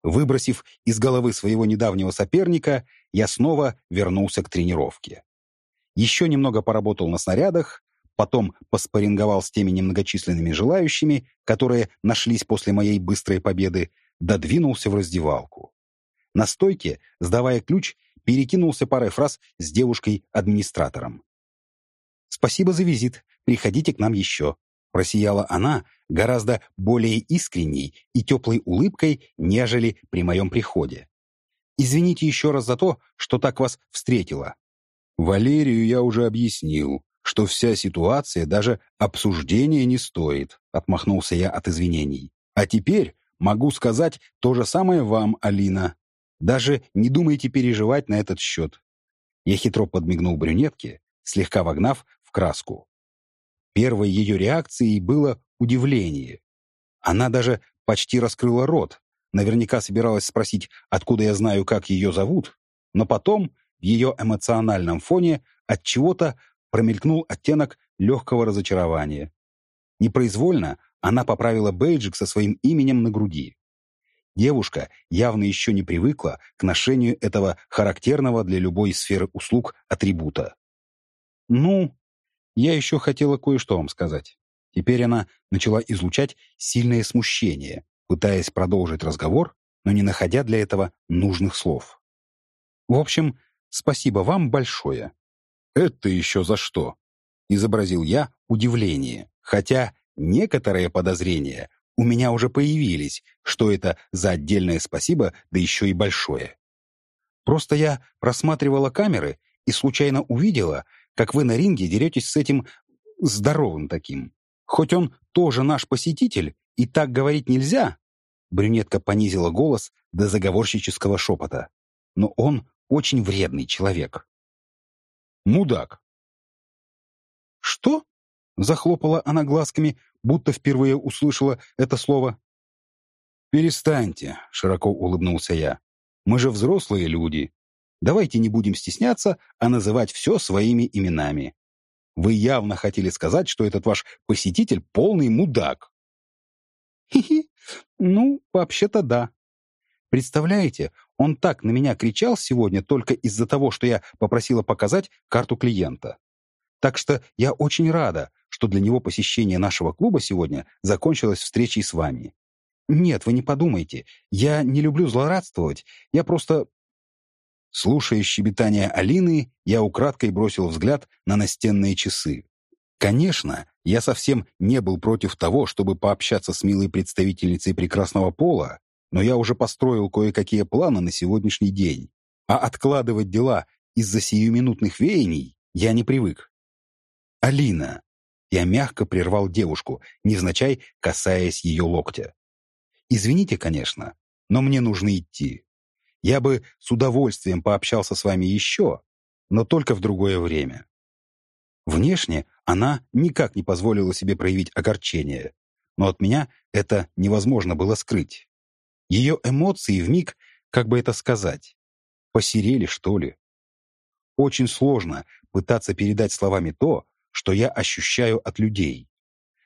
Выбросив из головы своего недавнего соперника, я снова вернулся к тренировке. Еще немного поработал на снарядах, потом поспоринговал с теми немногочисленными желающими, которые нашлись после моей быстрой победы, додвинулся в раздевалку. На стойке, сдавая ключ, перекинулся парой фраз с девушкой-администратором. «Спасибо за визит. Приходите к нам еще», — просияла она гораздо более искренней и теплой улыбкой, нежели при моем приходе. «Извините еще раз за то, что так вас встретила». «Валерию я уже объяснил, что вся ситуация даже обсуждения не стоит», — отмахнулся я от извинений. «А теперь могу сказать то же самое вам, Алина. Даже не думайте переживать на этот счет». Я хитро подмигнул брюнетке, слегка вогнав в краску. Первой ее реакцией было удивление. Она даже почти раскрыла рот, наверняка собиралась спросить, откуда я знаю, как ее зовут, но потом в ее эмоциональном фоне от чего-то промелькнул оттенок легкого разочарования. Непроизвольно она поправила бейджик со своим именем на груди. Девушка явно еще не привыкла к ношению этого характерного для любой сферы услуг атрибута. «Ну, я еще хотела кое-что вам сказать». Теперь она начала излучать сильное смущение, пытаясь продолжить разговор, но не находя для этого нужных слов. «В общем, спасибо вам большое. «Это еще за что?» — изобразил я удивление, хотя некоторые подозрения у меня уже появились, что это за отдельное спасибо, да еще и большое. Просто я просматривала камеры и случайно увидела, как вы на ринге деретесь с этим здоровым таким. Хоть он тоже наш посетитель, и так говорить нельзя, брюнетка понизила голос до заговорщического шепота. Но он очень вредный человек. Мудак. «Что?» — захлопала она глазками, будто впервые услышала это слово. «Перестаньте», — широко улыбнулся я. «Мы же взрослые люди. Давайте не будем стесняться, а называть все своими именами. Вы явно хотели сказать, что этот ваш посетитель полный мудак». «Хи-хи, ну, вообще-то да. Представляете, он так на меня кричал сегодня только из-за того, что я попросила показать карту клиента. Так что я очень рада, что для него посещение нашего клуба сегодня закончилось встречей с вами. Нет, вы не подумайте, я не люблю злорадствовать, я просто... Слушая щебетание Алины, я украдкой бросил взгляд на настенные часы. Конечно, я совсем не был против того, чтобы пообщаться с милой представительницей прекрасного пола, но я уже построил кое-какие планы на сегодняшний день, а откладывать дела из-за сиюминутных веяний я не привык. «Алина!» Я мягко прервал девушку, невзначай касаясь ее локтя. «Извините, конечно, но мне нужно идти. Я бы с удовольствием пообщался с вами еще, но только в другое время». Внешне она никак не позволила себе проявить огорчение, но от меня это невозможно было скрыть. Ее эмоции вмиг, как бы это сказать, посерели, что ли. Очень сложно пытаться передать словами то, что я ощущаю от людей.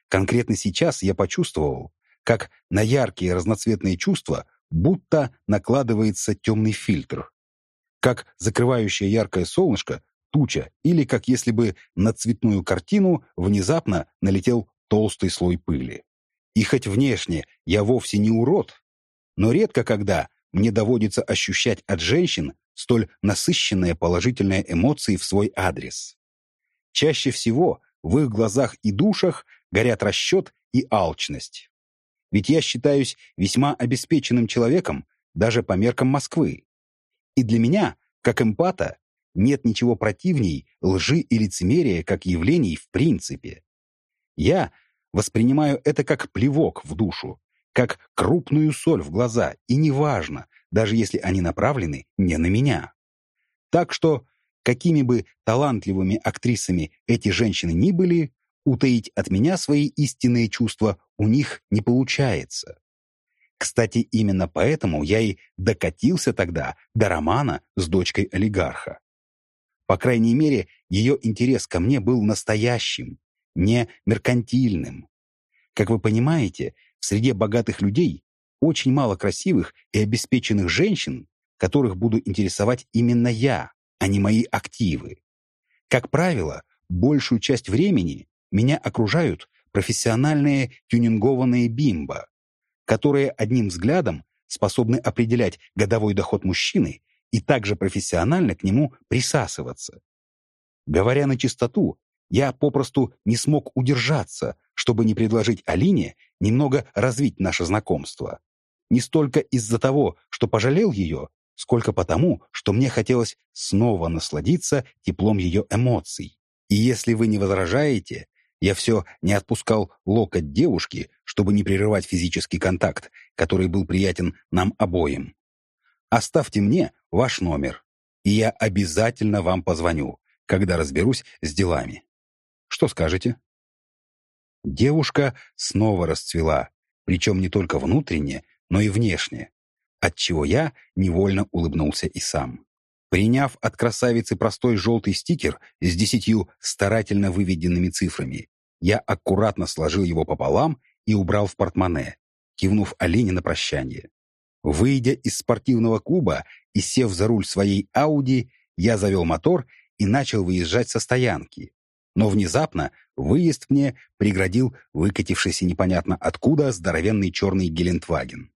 Конкретно сейчас я почувствовал, как на яркие разноцветные чувства будто накладывается темный фильтр. Как закрывающее яркое солнышко туча, или как если бы на цветную картину внезапно налетел толстый слой пыли. И хоть внешне я вовсе не урод, но редко когда мне доводится ощущать от женщин столь насыщенные положительные эмоции в свой адрес. Чаще всего в их глазах и душах горят расчет и алчность. Ведь я считаюсь весьма обеспеченным человеком даже по меркам Москвы. И для меня, как эмпата, нет ничего противней лжи и лицемерия как явлений в принципе. Я воспринимаю это как плевок в душу, как крупную соль в глаза, и неважно, даже если они направлены не на меня. Так что, какими бы талантливыми актрисами эти женщины ни были, утаить от меня свои истинные чувства у них не получается. Кстати, именно поэтому я и докатился тогда до романа с дочкой олигарха. По крайней мере, ее интерес ко мне был настоящим, не меркантильным. Как вы понимаете, в среде богатых людей очень мало красивых и обеспеченных женщин, которых буду интересовать именно я, а не мои активы. Как правило, большую часть времени меня окружают профессиональные тюнингованные бимбо, которые одним взглядом способны определять годовой доход мужчины и также профессионально к нему присасываться. Говоря на чистоту, я попросту не смог удержаться, чтобы не предложить Алине немного развить наше знакомство. Не столько из-за того, что пожалел ее, сколько потому, что мне хотелось снова насладиться теплом ее эмоций, И если вы не возражаете, я все не отпускал локоть девушки, чтобы не прерывать физический контакт, который был приятен нам обоим. Оставьте мне ваш номер, и я обязательно вам позвоню, когда разберусь с делами. Что скажете? Девушка снова расцвела, причем не только внутренне, но и внешне, отчего я невольно улыбнулся и сам. Приняв от красавицы простой желтый стикер с десятью старательно выведенными цифрами, я аккуратно сложил его пополам и убрал в портмоне, кивнув Алине на прощание. Выйдя из спортивного клуба и сев за руль своей Ауди, я завел мотор и начал выезжать со стоянки. Но внезапно выезд мне преградил выкатившийся непонятно откуда здоровенный черный Гелендваген.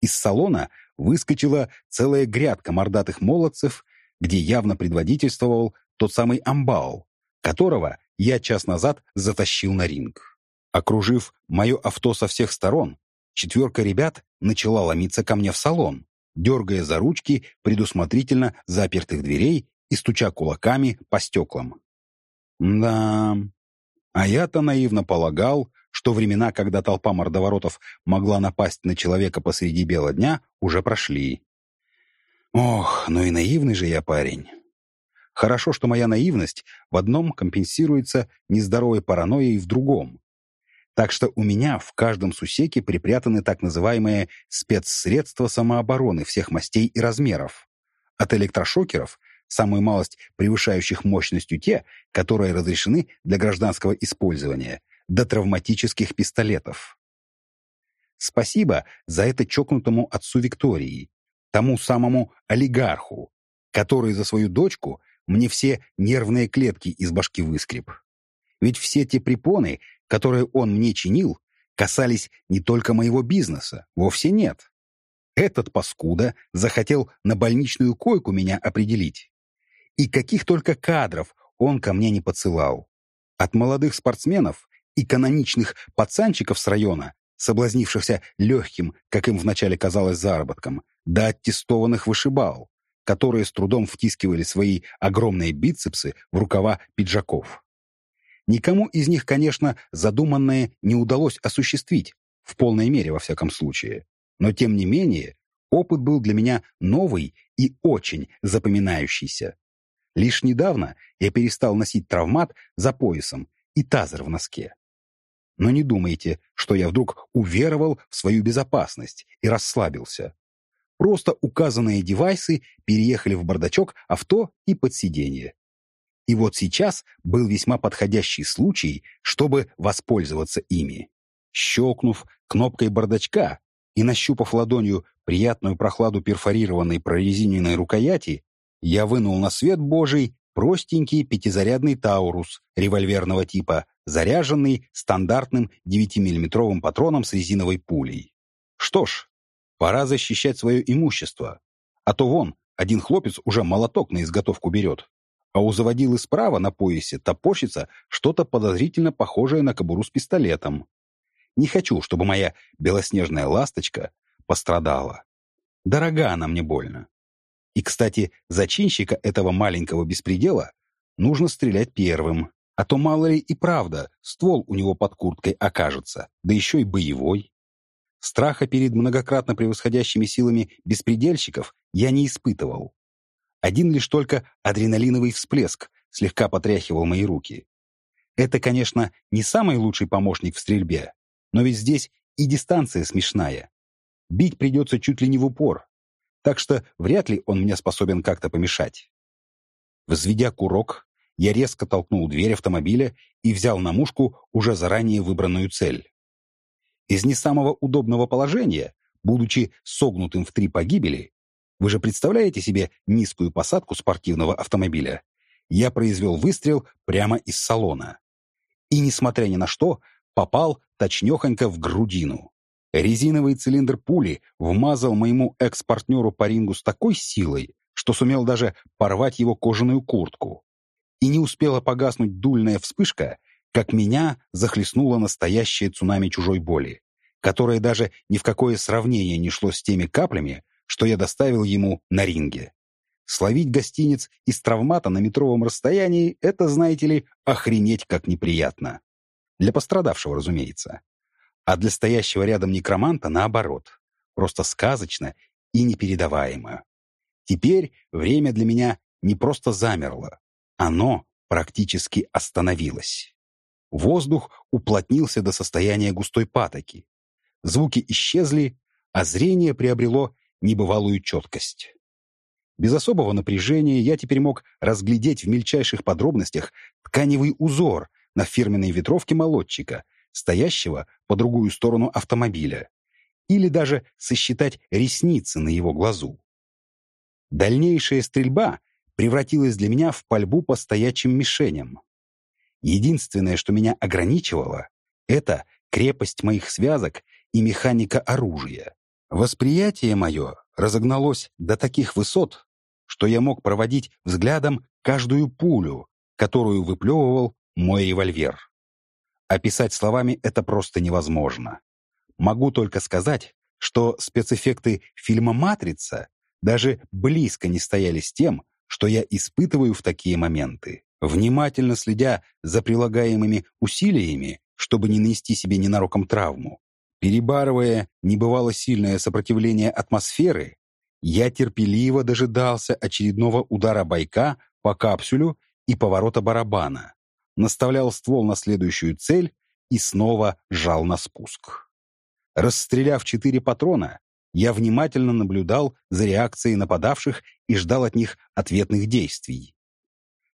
Из салона выскочила целая грядка мордатых молодцев, где явно предводительствовал тот самый амбал, которого я час назад затащил на ринг. Окружив мое авто со всех сторон, четверка ребят начала ломиться ко мне в салон, дергая за ручки предусмотрительно запертых дверей и стуча кулаками по стеклам. Да, а я-то наивно полагал, что времена, когда толпа мордоворотов могла напасть на человека посреди бела дня, уже прошли. Ох, ну и наивный же я парень. Хорошо, что моя наивность в одном компенсируется нездоровой паранойей в другом. Так что у меня в каждом сусеке припрятаны так называемые спецсредства самообороны всех мастей и размеров. От электрошокеров, самую малость превышающих мощностью те, которые разрешены для гражданского использования, до травматических пистолетов. Спасибо за это чокнутому отцу Виктории, тому самому олигарху, который за свою дочку мне все нервные клетки из башки выскреб. Ведь все те препоны, которые он мне чинил, касались не только моего бизнеса, вовсе нет. Этот паскуда захотел на больничную койку меня определить. И каких только кадров он ко мне не подсылал. От молодых спортсменов и каноничных пацанчиков с района, соблазнившихся легким, как им вначале казалось, заработком, до аттестованных вышибал, которые с трудом втискивали свои огромные бицепсы в рукава пиджаков. Никому из них, конечно, задуманное не удалось осуществить, в полной мере во всяком случае. Но тем не менее, опыт был для меня новый и очень запоминающийся. Лишь недавно я перестал носить травмат за поясом и тазер в носке. Но не думайте, что я вдруг уверовал в свою безопасность и расслабился. Просто указанные девайсы переехали в бардачок авто и под сиденье. И вот сейчас был весьма подходящий случай, чтобы воспользоваться ими. Щелкнув кнопкой бардачка и нащупав ладонью приятную прохладу перфорированной прорезиненной рукояти, я вынул на свет Божий простенький пятизарядный Таурус револьверного типа, заряженный стандартным 9-миллиметровым патроном с резиновой пулей. Что ж, пора защищать свое имущество. А то вон, один хлопец уже молоток на изготовку берет. А у заводилы справа на поясе топорщится что-то подозрительно похожее на кобуру с пистолетом. Не хочу, чтобы моя белоснежная ласточка пострадала. Дорога она мне больно. И, кстати, зачинщика этого маленького беспредела нужно стрелять первым, а то мало ли и правда ствол у него под курткой окажется, да еще и боевой. Страха перед многократно превосходящими силами беспредельщиков я не испытывал. Один лишь только адреналиновый всплеск слегка потряхивал мои руки. Это, конечно, не самый лучший помощник в стрельбе, но ведь здесь и дистанция смешная. Бить придется чуть ли не в упор, так что вряд ли он мне способен как-то помешать. Взведя курок, я резко толкнул дверь автомобиля и взял на мушку уже заранее выбранную цель. Из не самого удобного положения, будучи согнутым в три погибели, вы же представляете себе низкую посадку спортивного автомобиля, я произвел выстрел прямо из салона. И, несмотря ни на что, попал точнёхонько в грудину. Резиновый цилиндр пули вмазал моему экс-партнеру по рингу с такой силой, что сумел даже порвать его кожаную куртку. И не успела погаснуть дульная вспышка, как меня захлестнуло настоящее цунами чужой боли, которое даже ни в какое сравнение не шло с теми каплями, что я доставил ему на ринге. словить гостиниц из травмата на метровом расстоянии — это, знаете ли, охренеть как неприятно. Для пострадавшего, разумеется. А для стоящего рядом некроманта наоборот. Просто сказочно и непередаваемо. Теперь время для меня не просто замерло. Оно практически остановилось. Воздух уплотнился до состояния густой патоки. Звуки исчезли, а зрение приобрело небывалую четкость. Без особого напряжения я теперь мог разглядеть в мельчайших подробностях тканевый узор на фирменной ветровке молодчика, стоящего по другую сторону автомобиля, или даже сосчитать ресницы на его глазу. Дальнейшая стрельба превратилась для меня в пальбу по стоячим мишеням. Единственное, что меня ограничивало, это крепость моих связок и механика оружия. Восприятие мое разогналось до таких высот, что я мог проводить взглядом каждую пулю, которую выплевывал мой револьвер. Описать словами это просто невозможно. Могу только сказать, что спецэффекты фильма «Матрица» даже близко не стояли с тем, что я испытываю в такие моменты. Внимательно следя за прилагаемыми усилиями, чтобы не нанести себе ненароком травму, перебарывая небывало сильное сопротивление атмосферы, я терпеливо дожидался очередного удара байка по капсюлю и поворота барабана, наставлял ствол на следующую цель и снова жал на спуск. Расстреляв четыре патрона, я внимательно наблюдал за реакцией нападавших и ждал от них ответных действий.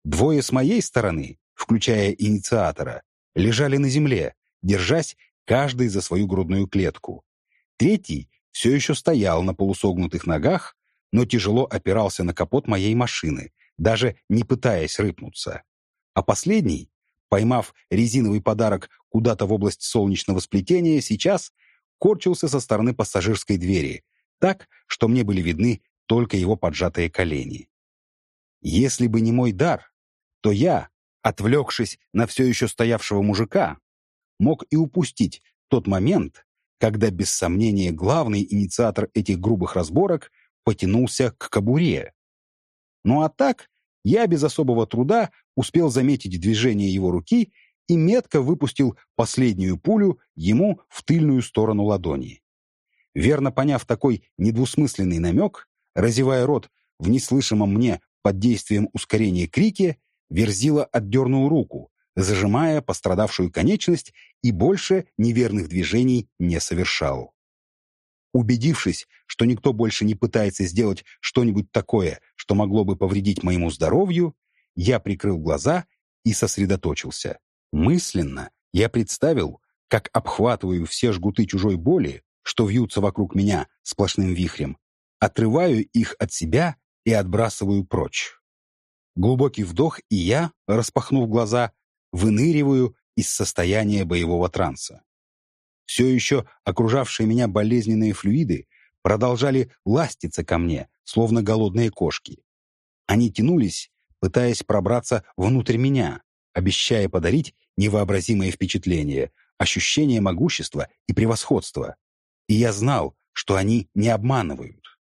Двое с моей стороны, включая инициатора, лежали на земле, держась каждый за свою грудную клетку. Третий все еще стоял на полусогнутых ногах, но тяжело опирался на капот моей машины, даже не пытаясь рыпнуться. А последний, поймав резиновый подарок куда-то в область солнечного сплетения, сейчас корчился со стороны пассажирской двери, так, что мне были видны только его поджатые колени. Если бы не мой дар, то я, отвлекшись на все еще стоявшего мужика, мог и упустить тот момент, когда, без сомнения, главный инициатор этих грубых разборок потянулся к кобуре. Ну а так, я без особого труда успел заметить движение его руки и метко выпустил последнюю пулю ему в тыльную сторону ладони. Верно поняв такой недвусмысленный намек, разевая рот в неслышимом мне под действием ускорения крике, Верзила отдернул руку, зажимая пострадавшую конечность и больше неверных движений не совершал. Убедившись, что никто больше не пытается сделать что-нибудь такое, что могло бы повредить моему здоровью, я прикрыл глаза и сосредоточился. Мысленно я представил, как обхватываю все жгуты чужой боли, что вьются вокруг меня сплошным вихрем, отрываю их от себя и отбрасываю прочь. Глубокий вдох, и я, распахнув глаза, выныриваю из состояния боевого транса. Все еще окружавшие меня болезненные флюиды продолжали ластиться ко мне, словно голодные кошки. Они тянулись, пытаясь пробраться внутрь меня, обещая подарить невообразимое впечатление, ощущение могущества и превосходства. И я знал, что они не обманывают.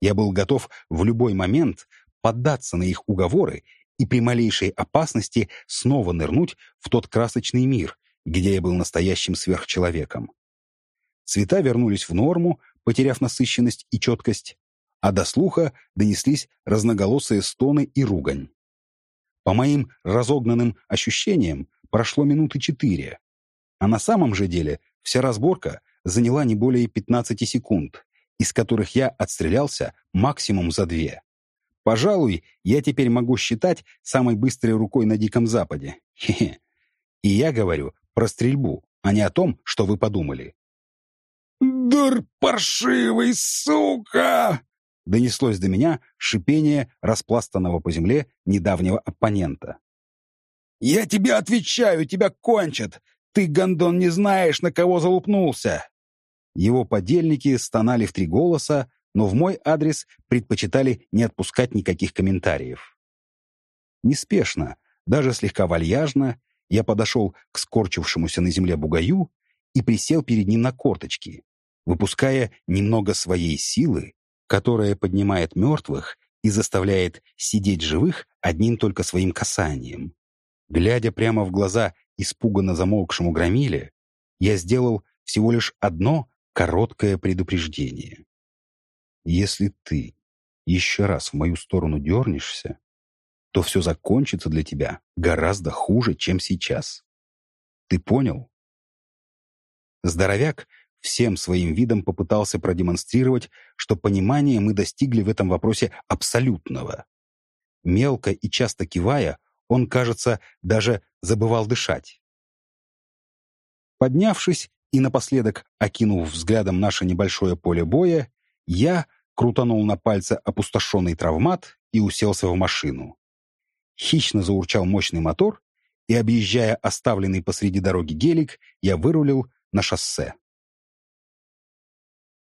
Я был готов в любой момент поддаться на их уговоры и при малейшей опасности снова нырнуть в тот красочный мир, где я был настоящим сверхчеловеком. Цвета вернулись в норму, потеряв насыщенность и четкость, а до слуха донеслись разноголосые стоны и ругань. По моим разогнанным ощущениям прошло минуты четыре, а на самом же деле вся разборка заняла не более 15 секунд, из которых я отстрелялся максимум за две. Пожалуй, я теперь могу считать самой быстрой рукой на Диком Западе. Хе-хе. И я говорю про стрельбу, а не о том, что вы подумали. «Дур паршивый, сука!» Донеслось до меня шипение распластанного по земле недавнего оппонента. «Я тебе отвечаю, тебя кончат! Ты, гондон, не знаешь, на кого залупнулся!» Его подельники стонали в три голоса, но в мой адрес предпочитали не отпускать никаких комментариев. Неспешно, даже слегка вальяжно, я подошел к скорчившемуся на земле бугаю и присел перед ним на корточки, выпуская немного своей силы, которая поднимает мертвых и заставляет сидеть живых одним только своим касанием. Глядя прямо в глаза испуганно замолкшему громиле, я сделал всего лишь одно короткое предупреждение. Если ты еще раз в мою сторону дернешься, то все закончится для тебя гораздо хуже, чем сейчас. Ты понял? Здоровяк всем своим видом попытался продемонстрировать, что понимание мы достигли в этом вопросе абсолютного. Мелко и часто кивая, он, кажется, даже забывал дышать. Поднявшись и напоследок окинув взглядом наше небольшое поле боя, я крутанул на пальце опустошенный травмат и уселся в машину. Хищно заурчал мощный мотор, и, объезжая оставленный посреди дороги гелик, я вырулил на шоссе.